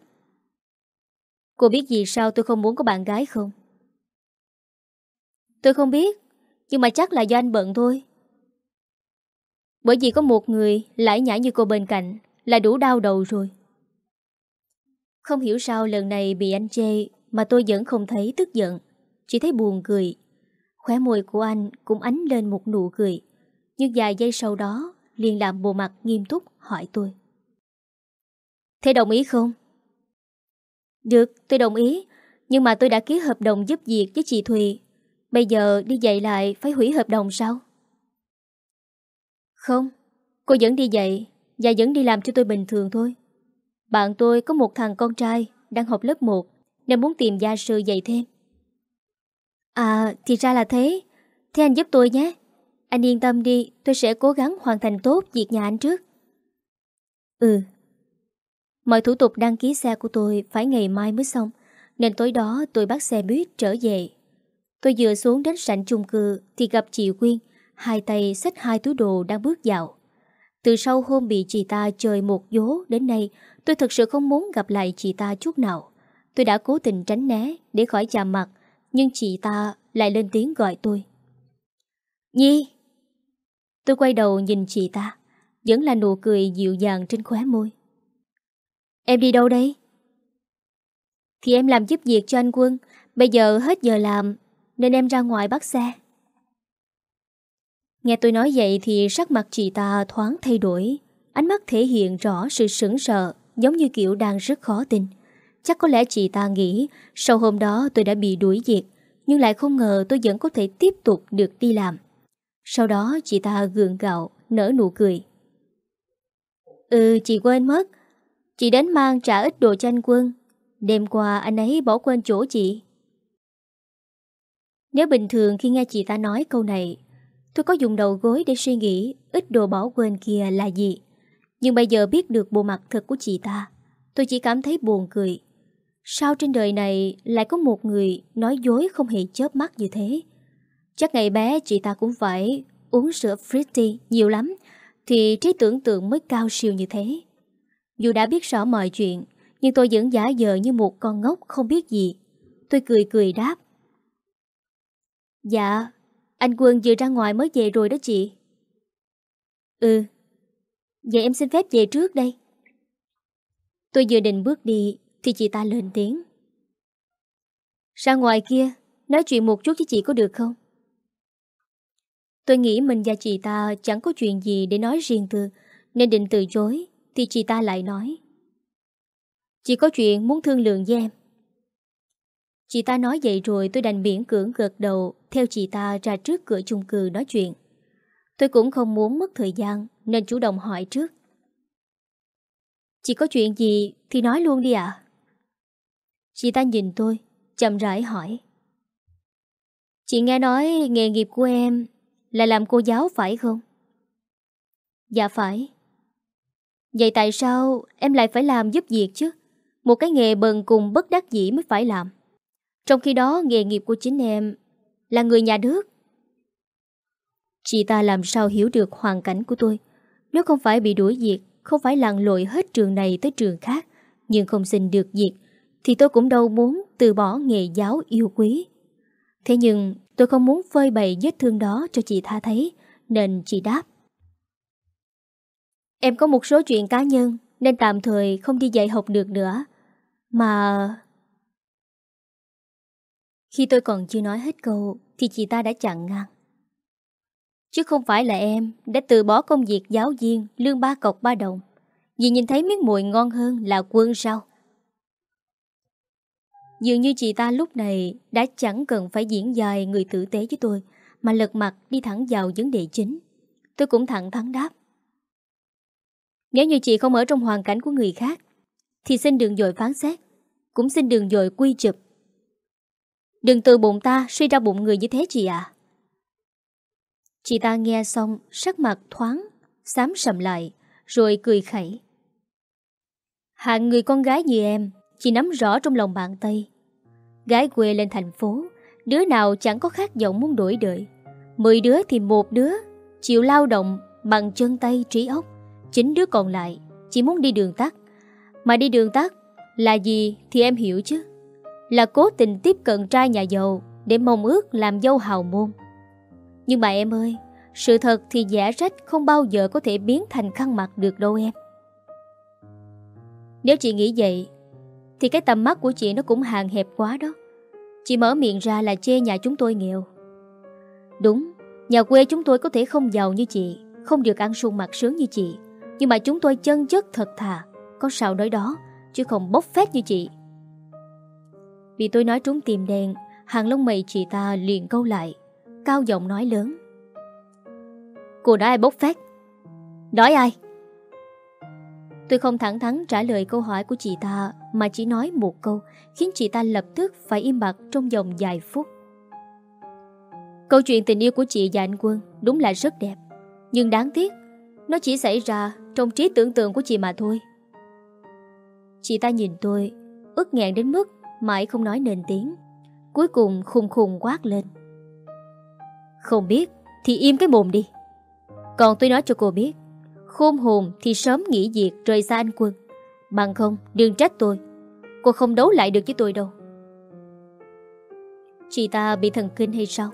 Cô biết gì sao tôi không muốn có bạn gái không? Tôi không biết, nhưng mà chắc là do anh bận thôi. Bởi vì có một người lãi nhã như cô bên cạnh Là đủ đau đầu rồi Không hiểu sao lần này bị anh chê Mà tôi vẫn không thấy tức giận Chỉ thấy buồn cười Khóe môi của anh cũng ánh lên một nụ cười Nhưng vài giây sau đó liền làm bộ mặt nghiêm túc hỏi tôi Thế đồng ý không? Được, tôi đồng ý Nhưng mà tôi đã ký hợp đồng giúp việc với chị Thùy Bây giờ đi dạy lại phải hủy hợp đồng sao? Không, cô vẫn đi dạy và vẫn đi làm cho tôi bình thường thôi. Bạn tôi có một thằng con trai đang học lớp 1 nên muốn tìm gia sư dạy thêm. À, thì ra là thế. Thế anh giúp tôi nhé. Anh yên tâm đi, tôi sẽ cố gắng hoàn thành tốt việc nhà anh trước. Ừ. Mọi thủ tục đăng ký xe của tôi phải ngày mai mới xong, nên tối đó tôi bắt xe buýt trở về. Tôi vừa xuống đến sảnh chung cư thì gặp chị Quyên Hai tay xách hai túi đồ đang bước vào Từ sau hôm bị chị ta chơi một dố đến nay Tôi thật sự không muốn gặp lại chị ta chút nào Tôi đã cố tình tránh né để khỏi chạm mặt nhưng chị ta lại lên tiếng gọi tôi. Nhi! Tôi quay đầu nhìn chị ta, Vẫn là nụ cười dịu dàng trên khóe môi. Em đi đâu đây? Thì em làm giúp việc cho anh Quân, Bây giờ hết giờ làm, Nên em ra ngoài bắt xe. Nghe tôi nói vậy thì sắc mặt chị ta thoáng thay đổi, Ánh mắt thể hiện rõ sự sững sờ, Giống như kiểu đang rất khó tin. Chắc có lẽ chị ta nghĩ, Sau hôm đó tôi đã bị đuổi việc, Nhưng lại không ngờ tôi vẫn có thể tiếp tục được đi làm. Sau đó chị ta gượng gạo, Nở nụ cười. Ừ chị quên mất. Chị đến mang trả ít đồ cho anh Quân. Đêm qua anh ấy bỏ quên chỗ chị. Nếu bình thường khi nghe chị ta nói câu này, Tôi có dùng đầu gối để suy nghĩ Ít đồ bỏ quên kia là gì. Nhưng bây giờ biết được bộ mặt thật của chị ta, Tôi chỉ cảm thấy buồn cười. Sao trên đời này lại có một người nói dối không hề chớp mắt như thế? Chắc ngày bé chị ta cũng phải uống sữa Fritty nhiều lắm thì trí tưởng tượng mới cao siêu như thế. Dù đã biết rõ mọi chuyện nhưng tôi vẫn giả vờ như một con ngốc không biết gì. Tôi cười cười đáp. Dạ, anh Quân vừa ra ngoài mới về rồi đó chị. Ừ, vậy em xin phép về trước đây. Tôi vừa định bước đi thì chị ta lên tiếng. Ra ngoài kia, Nói chuyện một chút với chị có được không? Tôi nghĩ mình và chị ta Chẳng có chuyện gì để nói riêng tư Nên định từ chối, Thì chị ta lại nói. Chị có chuyện muốn thương lượng với em. Chị ta nói vậy rồi tôi đành miễn cưỡng gật đầu, Theo chị ta ra trước cửa chung cư nói chuyện. Tôi cũng không muốn mất thời gian, Nên chủ động hỏi trước. Chị có chuyện gì thì nói luôn đi ạ. Chị ta nhìn tôi, chậm rãi hỏi. Chị nghe nói nghề nghiệp của em là làm cô giáo phải không? Dạ phải. Vậy tại sao em lại phải làm giúp việc chứ? Một cái nghề bần cùng bất đắc dĩ mới phải làm. Trong khi đó nghề nghiệp của chính em là người nhà nước. Chị ta làm sao hiểu được hoàn cảnh của tôi. Nếu không phải bị đuổi việc, không phải lặn lội hết trường này tới trường khác, nhưng không xin được việc, thì tôi cũng đâu muốn từ bỏ nghề giáo yêu quý. Thế nhưng tôi không muốn phơi bày vết thương đó cho chị tha thấy, nên chị đáp. Em có một số chuyện cá nhân nên tạm thời không đi dạy học được nữa. Mà... Khi tôi còn chưa nói hết câu thì chị ta đã chặn ngang. Chứ không phải là em đã từ bỏ công việc giáo viên lương ba cọc ba đồng. Vì nhìn thấy miếng mùi ngon hơn là quân sao? Dường như chị ta lúc này đã chẳng cần phải diễn dài người tử tế với tôi, mà lật mặt đi thẳng vào vấn đề chính. Tôi cũng thẳng thắn đáp. Nếu như chị không ở trong hoàn cảnh của người khác, thì xin đường dội phán xét, cũng xin đường dội quy chụp. Đừng từ bụng ta suy ra bụng người như thế chị ạ. Chị ta nghe xong, sắc mặt thoáng, xám sầm lại, rồi cười khẩy. Hạng người con gái như em Chị nắm rõ trong lòng bàn tay. Gái quê lên thành phố, Đứa nào chẳng có khát vọng muốn đổi đời. Mười đứa thì một đứa, Chịu lao động bằng chân tay trí óc. Chính đứa còn lại Chỉ muốn đi đường tắt. Mà đi đường tắt là gì thì em hiểu chứ. Là cố tình tiếp cận trai nhà giàu Để mong ước làm dâu hào môn. Nhưng mà em ơi, Sự thật thì giả rách không bao giờ có thể biến thành khăn mặt được đâu em. Nếu chị nghĩ vậy thì cái tầm mắt của chị nó cũng hàng hẹp quá đó. Chị mở miệng ra là chê nhà chúng tôi nghèo. Đúng Nhà quê chúng tôi có thể không giàu như chị Không được ăn sung mặt sướng như chị Nhưng mà chúng tôi chân chất thật thà Có sao nói đó Chứ không bốc phét như chị. Vì tôi nói trúng tìm đèn, Hàng lông mày chị ta liền câu lại Cao giọng nói lớn. Cô nói ai bốc phét? Nói ai? Tôi không thẳng thắn trả lời câu hỏi của chị ta mà chỉ nói một câu khiến chị ta lập tức phải im bặt trong vòng vài phút. Câu chuyện tình yêu của chị và anh Quân đúng là rất đẹp. Nhưng đáng tiếc, nó chỉ xảy ra trong trí tưởng tượng của chị mà thôi. Chị ta nhìn tôi, ức nghẹn đến mức mãi không nói nên tiếng. Cuối cùng khùng khùng quát lên. Không biết thì im cái mồm đi. Còn tôi nói cho cô biết, khôn hồn thì sớm nghỉ việc rời xa anh Quân. Bằng không, đừng trách tôi. Cô không đấu lại được với tôi đâu. Chị ta bị thần kinh hay sao?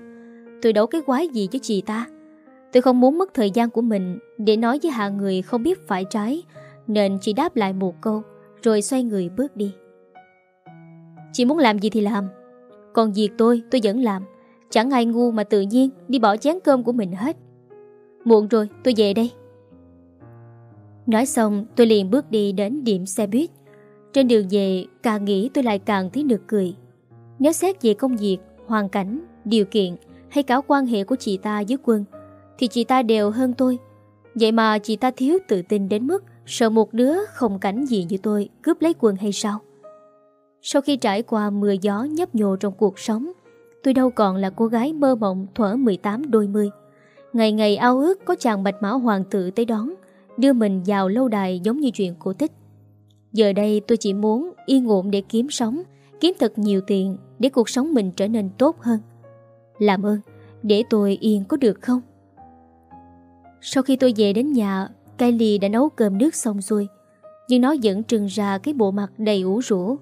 Tôi đấu cái quái gì với chị ta? Tôi không muốn mất thời gian của mình Để nói với hạ người không biết phải trái Nên chỉ đáp lại một câu Rồi xoay người bước đi. Chị muốn làm gì thì làm. Còn việc tôi tôi vẫn làm. Chẳng ai ngu mà tự nhiên Đi bỏ chén cơm của mình hết. Muộn rồi tôi về đây. Nói xong tôi liền bước đi đến điểm xe buýt. Trên đường về càng nghĩ tôi lại càng thấy nực cười. Nếu xét về công việc, hoàn cảnh, điều kiện Hay cả quan hệ của chị ta với quân Thì chị ta đều hơn tôi. Vậy mà chị ta thiếu tự tin đến mức Sợ một đứa không cảnh gì như tôi Cướp lấy quân hay sao? Sau khi trải qua mưa gió nhấp nhô trong cuộc sống Tôi đâu còn là cô gái mơ mộng thuở 18 đôi mươi. Ngày ngày ao ước có chàng bạch mã hoàng tử tới đón. Đưa mình vào lâu đài giống như chuyện cổ tích. Giờ đây tôi chỉ muốn yên ổn để kiếm sống, Kiếm thật nhiều tiền Để cuộc sống mình trở nên tốt hơn. Làm ơn, Để tôi yên có được không? Sau khi tôi về đến nhà Kylie đã nấu cơm nước xong xuôi, Nhưng nó vẫn trừng ra cái bộ mặt đầy ủ rũ.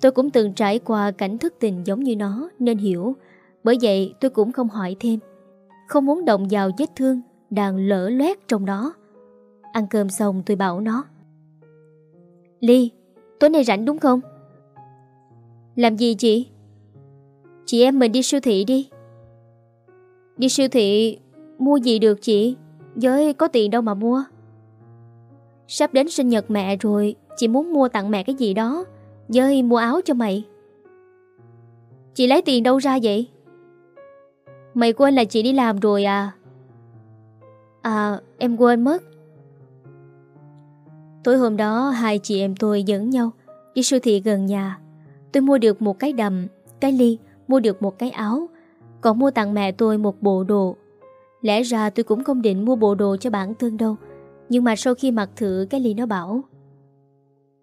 Tôi cũng từng trải qua cảnh thức tình giống như nó, Nên hiểu. Bởi vậy tôi cũng không hỏi thêm. Không muốn động vào vết thương Đang lỡ loét trong đó Ăn cơm xong tôi bảo nó. Ly, tối nay rảnh đúng không? Làm gì chị? Chị em mình đi siêu thị đi. Đi siêu thị Mua gì được chị? Với có tiền đâu mà mua. Sắp đến sinh nhật mẹ rồi Chị muốn mua tặng mẹ cái gì đó Với mua áo cho mày. Chị lấy tiền đâu ra vậy? Mày quên là chị đi làm rồi à. À em quên mất. Tối hôm đó, hai chị em tôi dẫn nhau Đi siêu thị gần nhà. Tôi mua được một cái đầm, Cái ly, Mua được một cái áo, Còn mua tặng mẹ tôi một bộ đồ. Lẽ ra tôi cũng không định mua bộ đồ cho bản thân đâu, Nhưng mà sau khi mặc thử, cái ly nó bảo,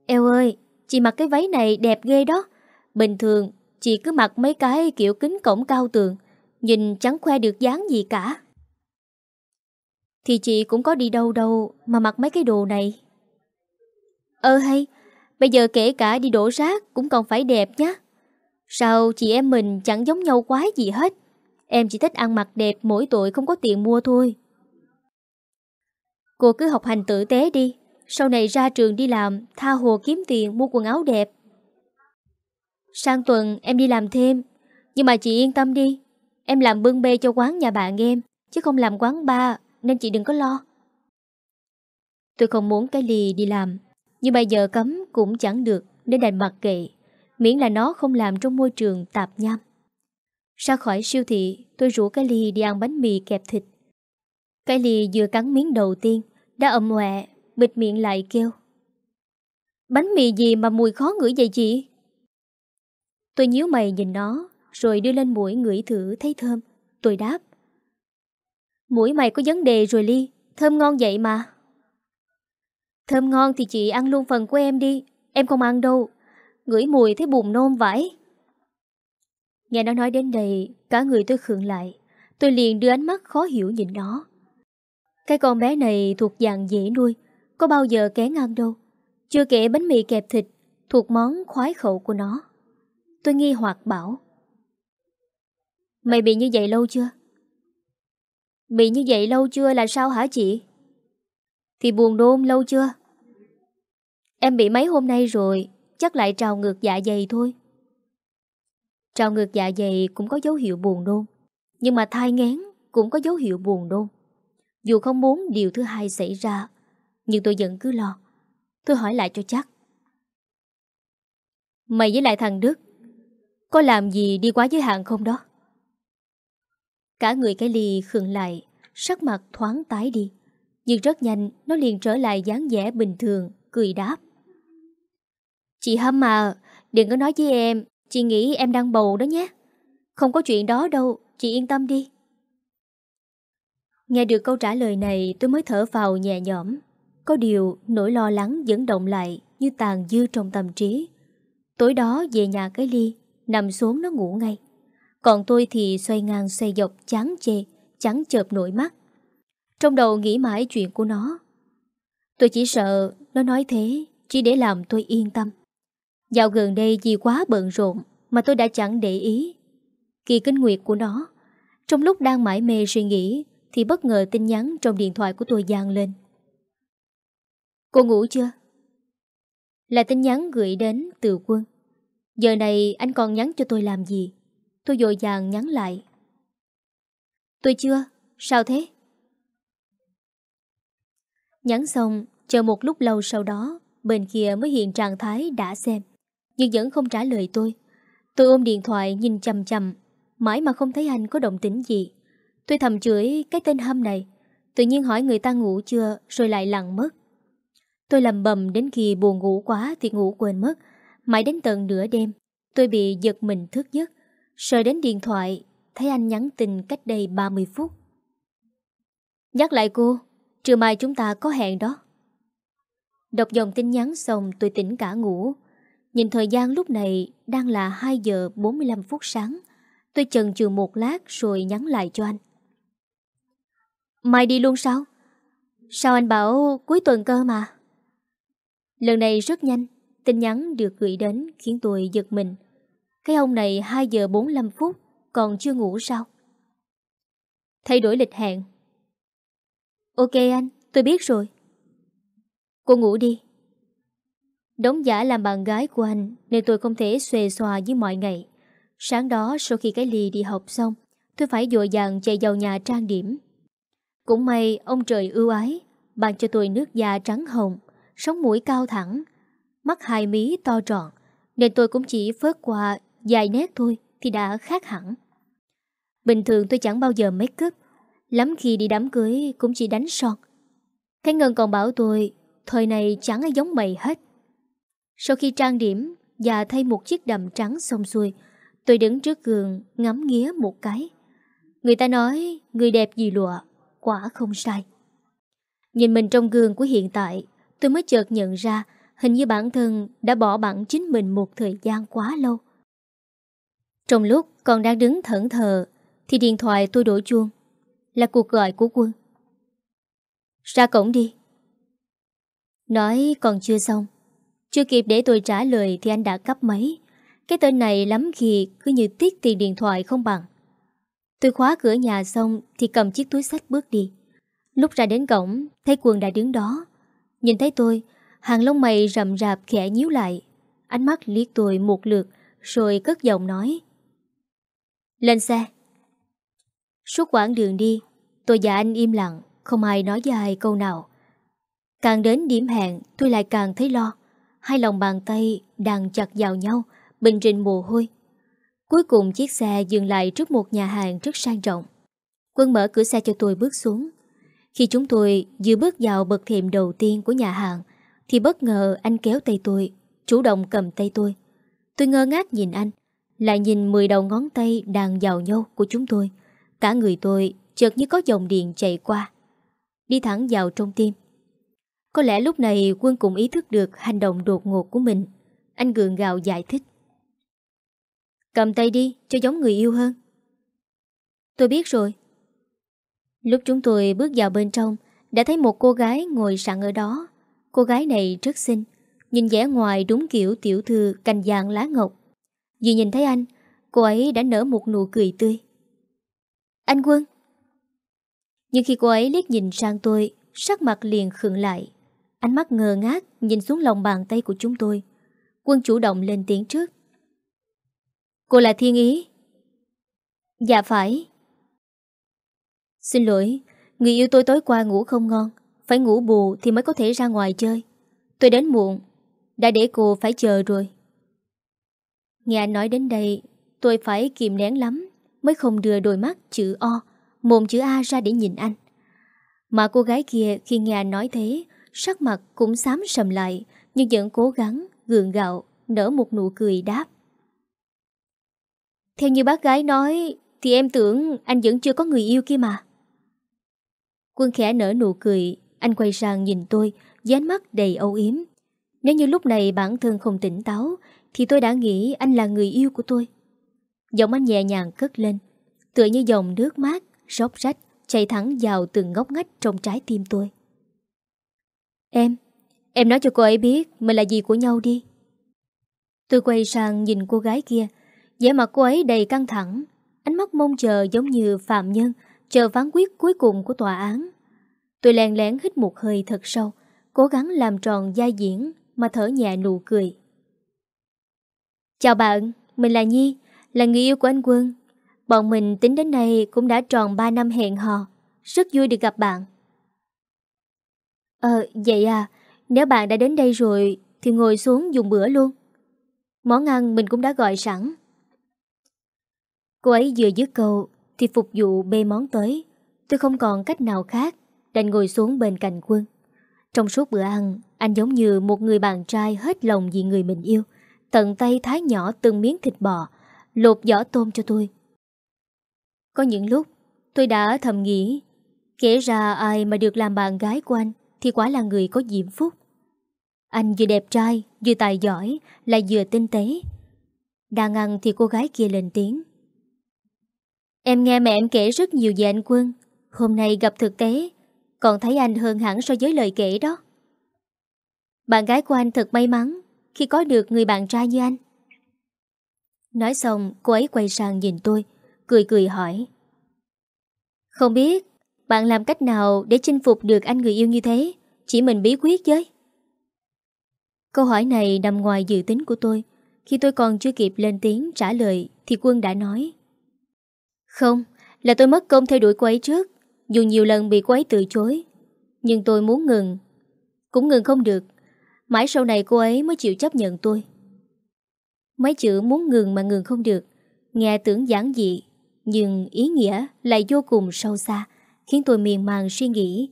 Eo ơi, Chị mặc cái váy này đẹp ghê đó. Bình thường, chị cứ mặc mấy cái kiểu kính cổng cao tường, Nhìn chẳng khoe được dáng gì cả. Thì chị cũng có đi đâu đâu Mà mặc mấy cái đồ này. Ờ hay, bây giờ kể cả đi đổ rác cũng còn phải đẹp nhá. Sao chị em mình chẳng giống nhau quá gì hết. Em chỉ thích ăn mặc đẹp mỗi tội không có tiền mua thôi. Cô cứ học hành tử tế đi. Sau này ra trường đi làm, tha hồ kiếm tiền mua quần áo đẹp. Sang tuần em đi làm thêm. Nhưng mà chị yên tâm đi. Em làm bưng bê cho quán nhà bạn em. Chứ không làm quán ba Nên chị đừng có lo. Tôi không muốn cái lì đi làm nhưng bây giờ cấm cũng chẳng được, Nên đành mặc kệ. Miễn là nó không làm trong môi trường tạp nham. Ra khỏi siêu thị, Tôi rủ cái ly đi ăn bánh mì kẹp thịt. Cái ly vừa cắn miếng đầu tiên, Đã ậm ọe Bịt miệng lại kêu. Bánh mì gì mà mùi khó ngửi vậy chị? Tôi nhíu mày nhìn nó, Rồi đưa lên mũi ngửi thử thấy thơm. Tôi đáp. Mũi mày có vấn đề rồi Ly, Thơm ngon vậy mà. Thơm ngon thì chị ăn luôn phần của em đi. Em không ăn đâu. Ngửi mùi thấy buồn nôn vãi. Nghe nó nói đến đây, Cả người tôi khượng lại. Tôi liền đưa ánh mắt khó hiểu nhìn nó. Cái con bé này thuộc dạng dễ nuôi, Có bao giờ kén ăn đâu. Chưa kể bánh mì kẹp thịt, Thuộc món khoái khẩu của nó. Tôi nghi hoặc bảo, Mày bị như vậy lâu chưa? Bị như vậy lâu chưa là sao hả chị? Thì buồn nôn lâu chưa? Em bị mấy hôm nay rồi, chắc lại trào ngược dạ dày thôi. Trào ngược dạ dày cũng có dấu hiệu buồn nôn, nhưng mà thai ngén cũng có dấu hiệu buồn nôn. Dù không muốn điều thứ hai xảy ra, nhưng tôi vẫn cứ lo. Tôi hỏi lại cho chắc. Mày với lại thằng Đức, có làm gì đi quá giới hạn không đó? Cả người cái ly khừng lại, sắc mặt thoáng tái đi. Nhưng rất nhanh, Nó liền trở lại dáng vẻ bình thường, Cười đáp. Chị Hâm à Đừng có nói với em, Chị nghĩ em đang bầu đó nhé. Không có chuyện đó đâu, Chị yên tâm đi. Nghe được câu trả lời này, tôi mới thở vào nhẹ nhõm. Có điều, nỗi lo lắng vẫn động lại Như tàn dư trong tâm trí. Tối đó về nhà cái ly, Nằm xuống nó ngủ ngay. Còn tôi thì xoay ngang xoay dọc, chán chê Chẳng chợp nổi mắt trong đầu nghĩ mãi chuyện của nó Tôi chỉ sợ Nó nói thế Chỉ để làm tôi yên tâm Dạo gần đây vì quá bận rộn mà tôi đã chẳng để ý. Kỳ kinh nguyệt của nó. Trong lúc đang mãi mê suy nghĩ thì bất ngờ tin nhắn trong điện thoại của tôi gian lên. Cô ngủ chưa? Là tin nhắn gửi đến từ quân. Giờ này anh còn nhắn cho tôi làm gì? Tôi dội dàng nhắn lại. Tôi chưa, sao thế? Nhắn xong, chờ một lúc lâu sau đó, bên kia mới hiện trạng thái đã xem, nhưng vẫn không trả lời tôi. Tôi ôm điện thoại nhìn chầm chầm, mãi mà không thấy anh có động tĩnh gì. Tôi thầm chửi cái tên hâm này, tự nhiên hỏi người ta ngủ chưa rồi lại lặng mất. Tôi lầm bầm đến khi buồn ngủ quá thì ngủ quên mất, mãi đến tận nửa đêm, tôi bị giật mình thức giấc, sợ đến điện thoại, thấy anh nhắn tin cách đây 30 phút. Nhắc lại cô, trưa mai chúng ta có hẹn đó. Đọc dòng tin nhắn xong tôi tỉnh cả ngủ. Nhìn thời gian lúc này đang là 2 giờ 45 phút sáng. Tôi chần chừ một lát rồi nhắn lại cho anh. Mai đi luôn sao? Sao anh bảo cuối tuần cơ mà? Lần này rất nhanh, tin nhắn được gửi đến khiến tôi giật mình. Cái ông này 2 giờ 45 phút còn chưa ngủ sao? Thay đổi lịch hẹn. Ok anh, tôi biết rồi. Cô ngủ đi. Đóng giả làm bạn gái của anh nên tôi không thể xuề xòa như mọi ngày. Sáng đó sau khi cái ly đi học xong, tôi phải dội dàng chạy vào nhà trang điểm. Cũng may ông trời ưu ái, ban cho tôi nước da trắng hồng, sống mũi cao thẳng, mắt hai mí to tròn, nên tôi cũng chỉ phớt qua vài nét thôi thì đã khác hẳn. Bình thường tôi chẳng bao giờ make up, lắm khi đi đám cưới cũng chỉ đánh son. Cái Ngân còn bảo tôi, thời này chẳng ai giống mày hết. Sau khi trang điểm và thay một chiếc đầm trắng xong xuôi, tôi đứng trước gương ngắm nghía một cái. Người ta nói người đẹp gì lụa, quả không sai. Nhìn mình trong gương của hiện tại, tôi mới chợt nhận ra hình như bản thân đã bỏ bẵng chính mình một thời gian quá lâu. Trong lúc còn đang đứng thẫn thờ, thì điện thoại tôi đổ chuông. Là cuộc gọi của quân. Ra cổng đi. Nói còn chưa xong. Chưa kịp để tôi trả lời thì anh đã cắp máy. Cái tên này lắm khi cứ như tiếc tiền điện thoại không bằng. Tôi khóa cửa nhà xong thì cầm chiếc túi sách bước đi. Lúc ra đến cổng, thấy quân đã đứng đó. Nhìn thấy tôi, hàng lông mày rậm rạp khẽ nhíu lại. Ánh mắt liếc tôi một lượt, rồi cất giọng nói. Lên xe. Suốt quãng đường đi, tôi và anh im lặng, không ai nói với ai câu nào. Càng đến điểm hẹn, tôi lại càng thấy lo. Hai lòng bàn tay đang chặt vào nhau, bình rình mồ hôi. Cuối cùng chiếc xe dừng lại trước một nhà hàng rất sang trọng. Quân mở cửa xe cho tôi bước xuống. Khi chúng tôi vừa bước vào bậc thềm đầu tiên của nhà hàng, thì bất ngờ anh kéo tay tôi, chủ động cầm tay tôi. Tôi ngơ ngác nhìn anh, lại nhìn 10 đầu ngón tay đang vào nhau của chúng tôi. Cả người tôi chợt như có dòng điện chạy qua. Đi thẳng vào trong tim. Có lẽ lúc này quân cũng ý thức được hành động đột ngột của mình. Anh gượng gạo giải thích. Cầm tay đi cho giống người yêu hơn. Tôi biết rồi. Lúc chúng tôi bước vào bên trong, đã thấy một cô gái ngồi sẵn ở đó. Cô gái này rất xinh, nhìn vẻ ngoài đúng kiểu tiểu thư cành vàng lá ngọc. Vì nhìn thấy anh, cô ấy đã nở một nụ cười tươi. Anh Quân! Nhưng khi cô ấy liếc nhìn sang tôi, sắc mặt liền khựng lại. Ánh mắt ngờ ngác nhìn xuống lòng bàn tay của chúng tôi. Quân chủ động lên tiếng trước. Cô là Thiên Ý. Dạ phải. Xin lỗi, người yêu tôi tối qua ngủ không ngon. Phải ngủ bù thì mới có thể ra ngoài chơi. Tôi đến muộn. Đã để cô phải chờ rồi. Nghe anh nói đến đây, tôi phải kìm nén lắm mới không đưa đôi mắt chữ O, mồm chữ A ra để nhìn anh. Mà cô gái kia khi nghe anh nói thế, sắc mặt cũng xám sầm lại, nhưng vẫn cố gắng, gượng gạo, nở một nụ cười đáp. Theo như bác gái nói, thì em tưởng anh vẫn chưa có người yêu kia mà. Quân khẽ nở nụ cười, anh quay sang nhìn tôi, dán mắt đầy âu yếm. Nếu như lúc này bản thân không tỉnh táo, thì tôi đã nghĩ anh là người yêu của tôi. Giọng anh nhẹ nhàng cất lên, tựa như dòng nước mát, róc rách, chạy thẳng vào từng ngóc ngách trong trái tim tôi. Em, em nói cho cô ấy biết mình là gì của nhau đi. Tôi quay sang nhìn cô gái kia vẻ mặt cô ấy đầy căng thẳng Ánh mắt mong chờ giống như phạm nhân Chờ phán quyết cuối cùng của tòa án Tôi lèn lén hít một hơi thật sâu Cố gắng làm tròn gia diễn Mà thở nhẹ nụ cười Chào bạn Mình là Nhi là người yêu của anh Quân. Bọn mình tính đến nay cũng đã tròn 3 năm hẹn hò. Rất vui được gặp bạn. Ờ vậy à Nếu bạn đã đến đây rồi Thì ngồi xuống dùng bữa luôn. Món ăn mình cũng đã gọi sẵn. Cô ấy vừa dứt câu Thì phục vụ bê món tới. Tôi không còn cách nào khác Đành ngồi xuống bên cạnh quân. Trong suốt bữa ăn, Anh giống như một người bạn trai hết lòng vì người mình yêu, Tận tay thái nhỏ từng miếng thịt bò Lột vỏ tôm cho tôi. Có những lúc, Tôi đã thầm nghĩ, Kể ra ai mà được làm bạn gái của anh Thì quả là người có diễm phúc. Anh vừa đẹp trai, Vừa tài giỏi, Lại vừa tinh tế. Đang ăn thì cô gái kia lên tiếng. Em nghe mẹ em kể rất nhiều về anh Quân. Hôm nay gặp thực tế, Còn thấy anh hơn hẳn so với lời kể đó. Bạn gái của anh thật may mắn Khi có được người bạn trai như anh. Nói xong cô ấy quay sang nhìn tôi Cười cười hỏi. Không biết Bạn làm cách nào để chinh phục được anh người yêu như thế? Chỉ mình bí quyết với. Câu hỏi này nằm ngoài dự tính của tôi. Khi tôi còn chưa kịp lên tiếng trả lời Thì Quân đã nói. Không, là tôi mất công theo đuổi cô ấy trước. Dù nhiều lần bị cô ấy từ chối Nhưng tôi muốn ngừng. Cũng ngừng không được. Mãi sau này cô ấy mới chịu chấp nhận tôi. Mấy chữ muốn ngừng mà ngừng không được. Nghe tưởng giản dị, Nhưng ý nghĩa lại vô cùng sâu xa, Khiến tôi miền màng suy nghĩ.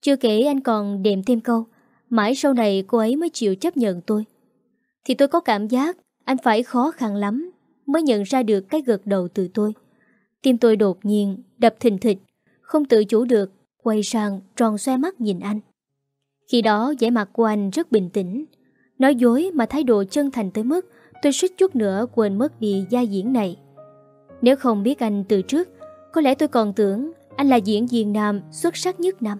Chưa kể anh còn đệm thêm câu, Mãi sau này cô ấy mới chịu chấp nhận tôi. Thì tôi có cảm giác Anh phải khó khăn lắm Mới nhận ra được cái gật đầu từ tôi. Tim tôi đột nhiên đập thình thịch, Không tự chủ được Quay sang tròn xoe mắt nhìn anh. Khi đó vẻ mặt của anh rất bình tĩnh, Nói dối mà thái độ chân thành tới mức Tôi suýt chút nữa quên mất đi gia diễn này. Nếu không biết anh từ trước, Có lẽ tôi còn tưởng Anh là diễn viên nam xuất sắc nhất năm.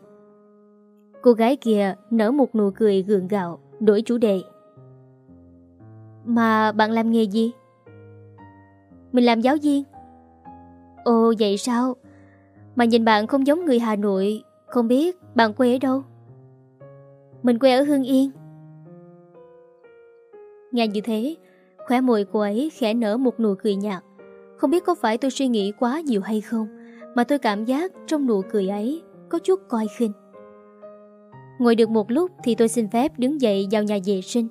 Cô gái kia nở một nụ cười gượng gạo, Đổi chủ đề. Mà bạn làm nghề gì? Mình làm giáo viên. Ồ, vậy sao? Mà nhìn bạn không giống người Hà Nội, Không biết bạn quê ở đâu? Mình quê ở Hương Yên. Nghe như thế Khóe môi cô ấy khẽ nở một nụ cười nhạt. Không biết có phải tôi suy nghĩ quá nhiều hay không Mà tôi cảm giác trong nụ cười ấy Có chút coi khinh. Ngồi được một lúc thì tôi xin phép đứng dậy vào nhà vệ sinh.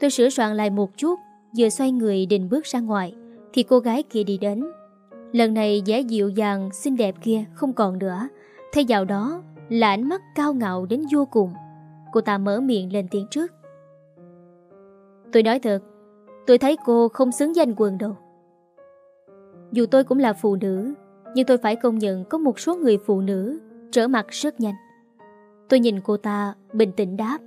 Tôi sửa soạn lại một chút Vừa xoay người định bước ra ngoài Thì cô gái kia đi đến. Lần này vẻ dịu dàng, xinh đẹp kia không còn nữa. Thay vào đó là ánh mắt cao ngạo đến vô cùng. Cô ta mở miệng lên tiếng trước. Tôi nói thật Tôi thấy cô không xứng danh quần đâu Dù tôi cũng là phụ nữ, Nhưng tôi phải công nhận có một số người phụ nữ Trở mặt rất nhanh. Tôi nhìn cô ta bình tĩnh đáp.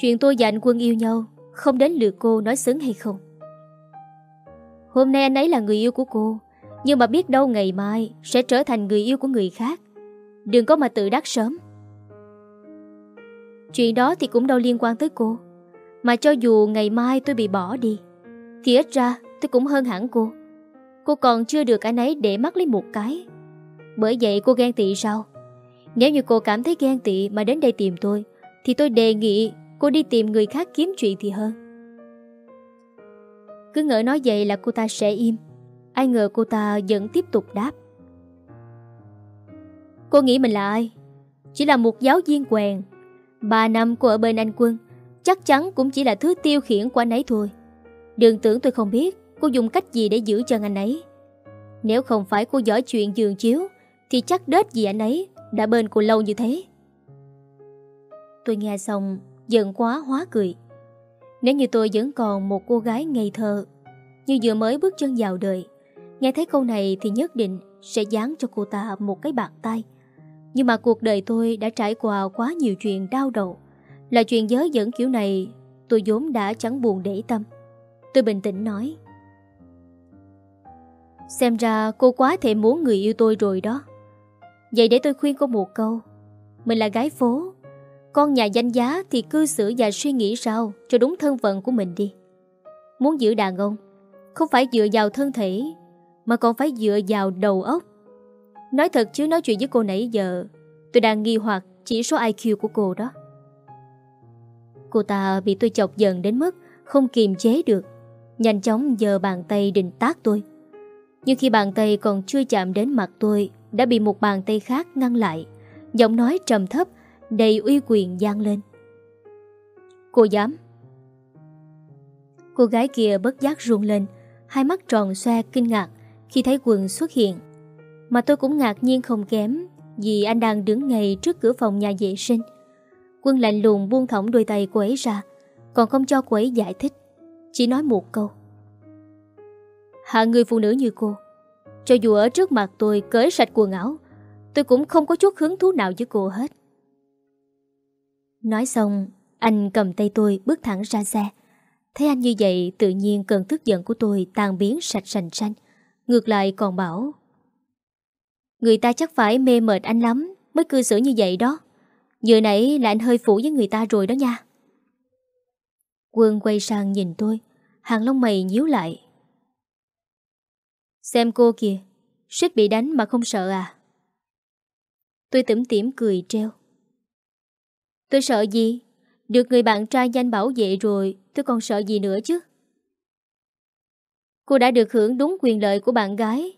Chuyện tôi và anh quân yêu nhau Không đến lượt cô nói xứng hay không? Hôm nay anh ấy là người yêu của cô, Nhưng mà biết đâu ngày mai Sẽ trở thành người yêu của người khác. Đừng có mà tự đắc sớm. Chuyện đó thì cũng đâu liên quan tới cô. Mà cho dù ngày mai tôi bị bỏ đi, Thì ít ra tôi cũng hơn hẳn cô. Cô còn chưa được anh ấy để mắt lấy một cái. Bởi vậy cô ghen tị sao? Nếu như cô cảm thấy ghen tị mà đến đây tìm tôi, Thì tôi đề nghị cô đi tìm người khác kiếm chuyện thì hơn. Cứ ngỡ nói vậy là cô ta sẽ im. Ai ngờ cô ta vẫn tiếp tục đáp. Cô nghĩ mình là ai? Chỉ là một giáo viên quèn. Ba năm cô ở bên anh Quân. Chắc chắn cũng chỉ là thứ tiêu khiển của anh ấy thôi. Đừng tưởng tôi không biết Cô dùng cách gì để giữ chân anh ấy. Nếu không phải cô giỏi chuyện giường chiếu, Thì chắc đết gì anh ấy Đã bên cô lâu như thế. Tôi nghe xong, Giận quá, hóa cười. Nếu như tôi vẫn còn một cô gái ngây thơ, Như vừa mới bước chân vào đời, Nghe thấy câu này thì nhất định Sẽ dán cho cô ta một cái bàn tay. Nhưng mà cuộc đời tôi đã trải qua quá nhiều chuyện đau đầu. Là chuyện dớ dẫn kiểu này Tôi vốn đã chẳng buồn để tâm Tôi bình tĩnh nói Xem ra cô quá thể muốn người yêu tôi rồi đó Vậy để tôi khuyên cô một câu Mình là gái phố Con nhà danh giá thì cư xử và suy nghĩ sao cho đúng thân phận của mình đi. Muốn giữ đàn ông, không phải dựa vào thân thể, mà còn phải dựa vào đầu óc. Nói thật chứ nói chuyện với cô nãy giờ, tôi đang nghi hoặc chỉ số IQ của cô đó. Cô ta bị tôi chọc giận đến mức không kiềm chế được. Nhanh chóng giơ bàn tay định tác tôi. Nhưng khi bàn tay còn chưa chạm đến mặt tôi, đã bị một bàn tay khác ngăn lại. Giọng nói trầm thấp, đầy uy quyền gian lên. Cô dám. Cô gái kia bất giác run lên, hai mắt tròn xoe kinh ngạc khi thấy quần xuất hiện. Mà tôi cũng ngạc nhiên không kém vì anh đang đứng ngay trước cửa phòng nhà vệ sinh. Quân lạnh lùng buông thõng đôi tay cô ấy ra, còn không cho cô ấy giải thích. Chỉ nói một câu. Hạ người phụ nữ như cô, cho dù ở trước mặt tôi cởi sạch quần áo, tôi cũng không có chút hứng thú nào với cô hết. Nói xong, anh cầm tay tôi bước thẳng ra xe. Thấy anh như vậy, tự nhiên cơn tức giận của tôi tan biến sạch sành xanh. Ngược lại còn bảo Người ta chắc phải mê mệt anh lắm Mới cư xử như vậy đó Giờ nãy là anh hơi phủ với người ta rồi đó nha. Quân quay sang nhìn tôi, Hàng lông mày nhíu lại. Xem cô kìa, Suýt bị đánh mà không sợ à? Tôi tủm tỉm cười treo. Tôi sợ gì? Được người bạn trai danh bảo vệ rồi, Tôi còn sợ gì nữa chứ? Cô đã được hưởng đúng quyền lợi của bạn gái.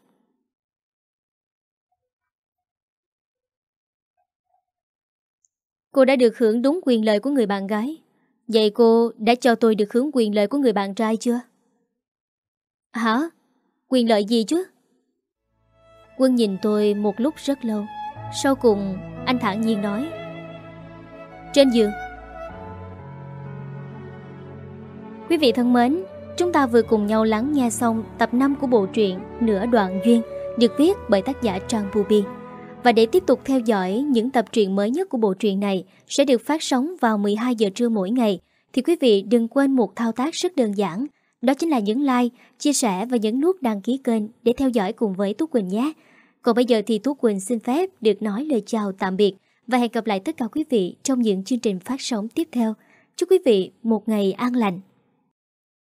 Cô đã được hưởng đúng quyền lợi của người bạn gái Vậy cô đã cho tôi được hưởng quyền lợi của người bạn trai chưa? Hả? Quyền lợi gì chứ? Quân nhìn tôi một lúc rất lâu Sau cùng, anh thản nhiên nói Trên giường Quý vị thân mến, Chúng ta vừa cùng nhau lắng nghe xong tập 5 của bộ truyện Nửa đoạn duyên, được viết bởi tác giả Trang Bubi. Và để tiếp tục theo dõi những tập truyện mới nhất của bộ truyện này sẽ được phát sóng vào 12 giờ trưa mỗi ngày, thì quý vị đừng quên một thao tác rất đơn giản, đó chính là nhấn like, chia sẻ và nhấn nút đăng ký kênh để theo dõi cùng với Tú Quỳnh nhé. Còn bây giờ thì Tú Quỳnh xin phép được nói lời chào tạm biệt và hẹn gặp lại tất cả quý vị trong những chương trình phát sóng tiếp theo. Chúc quý vị một ngày an lành.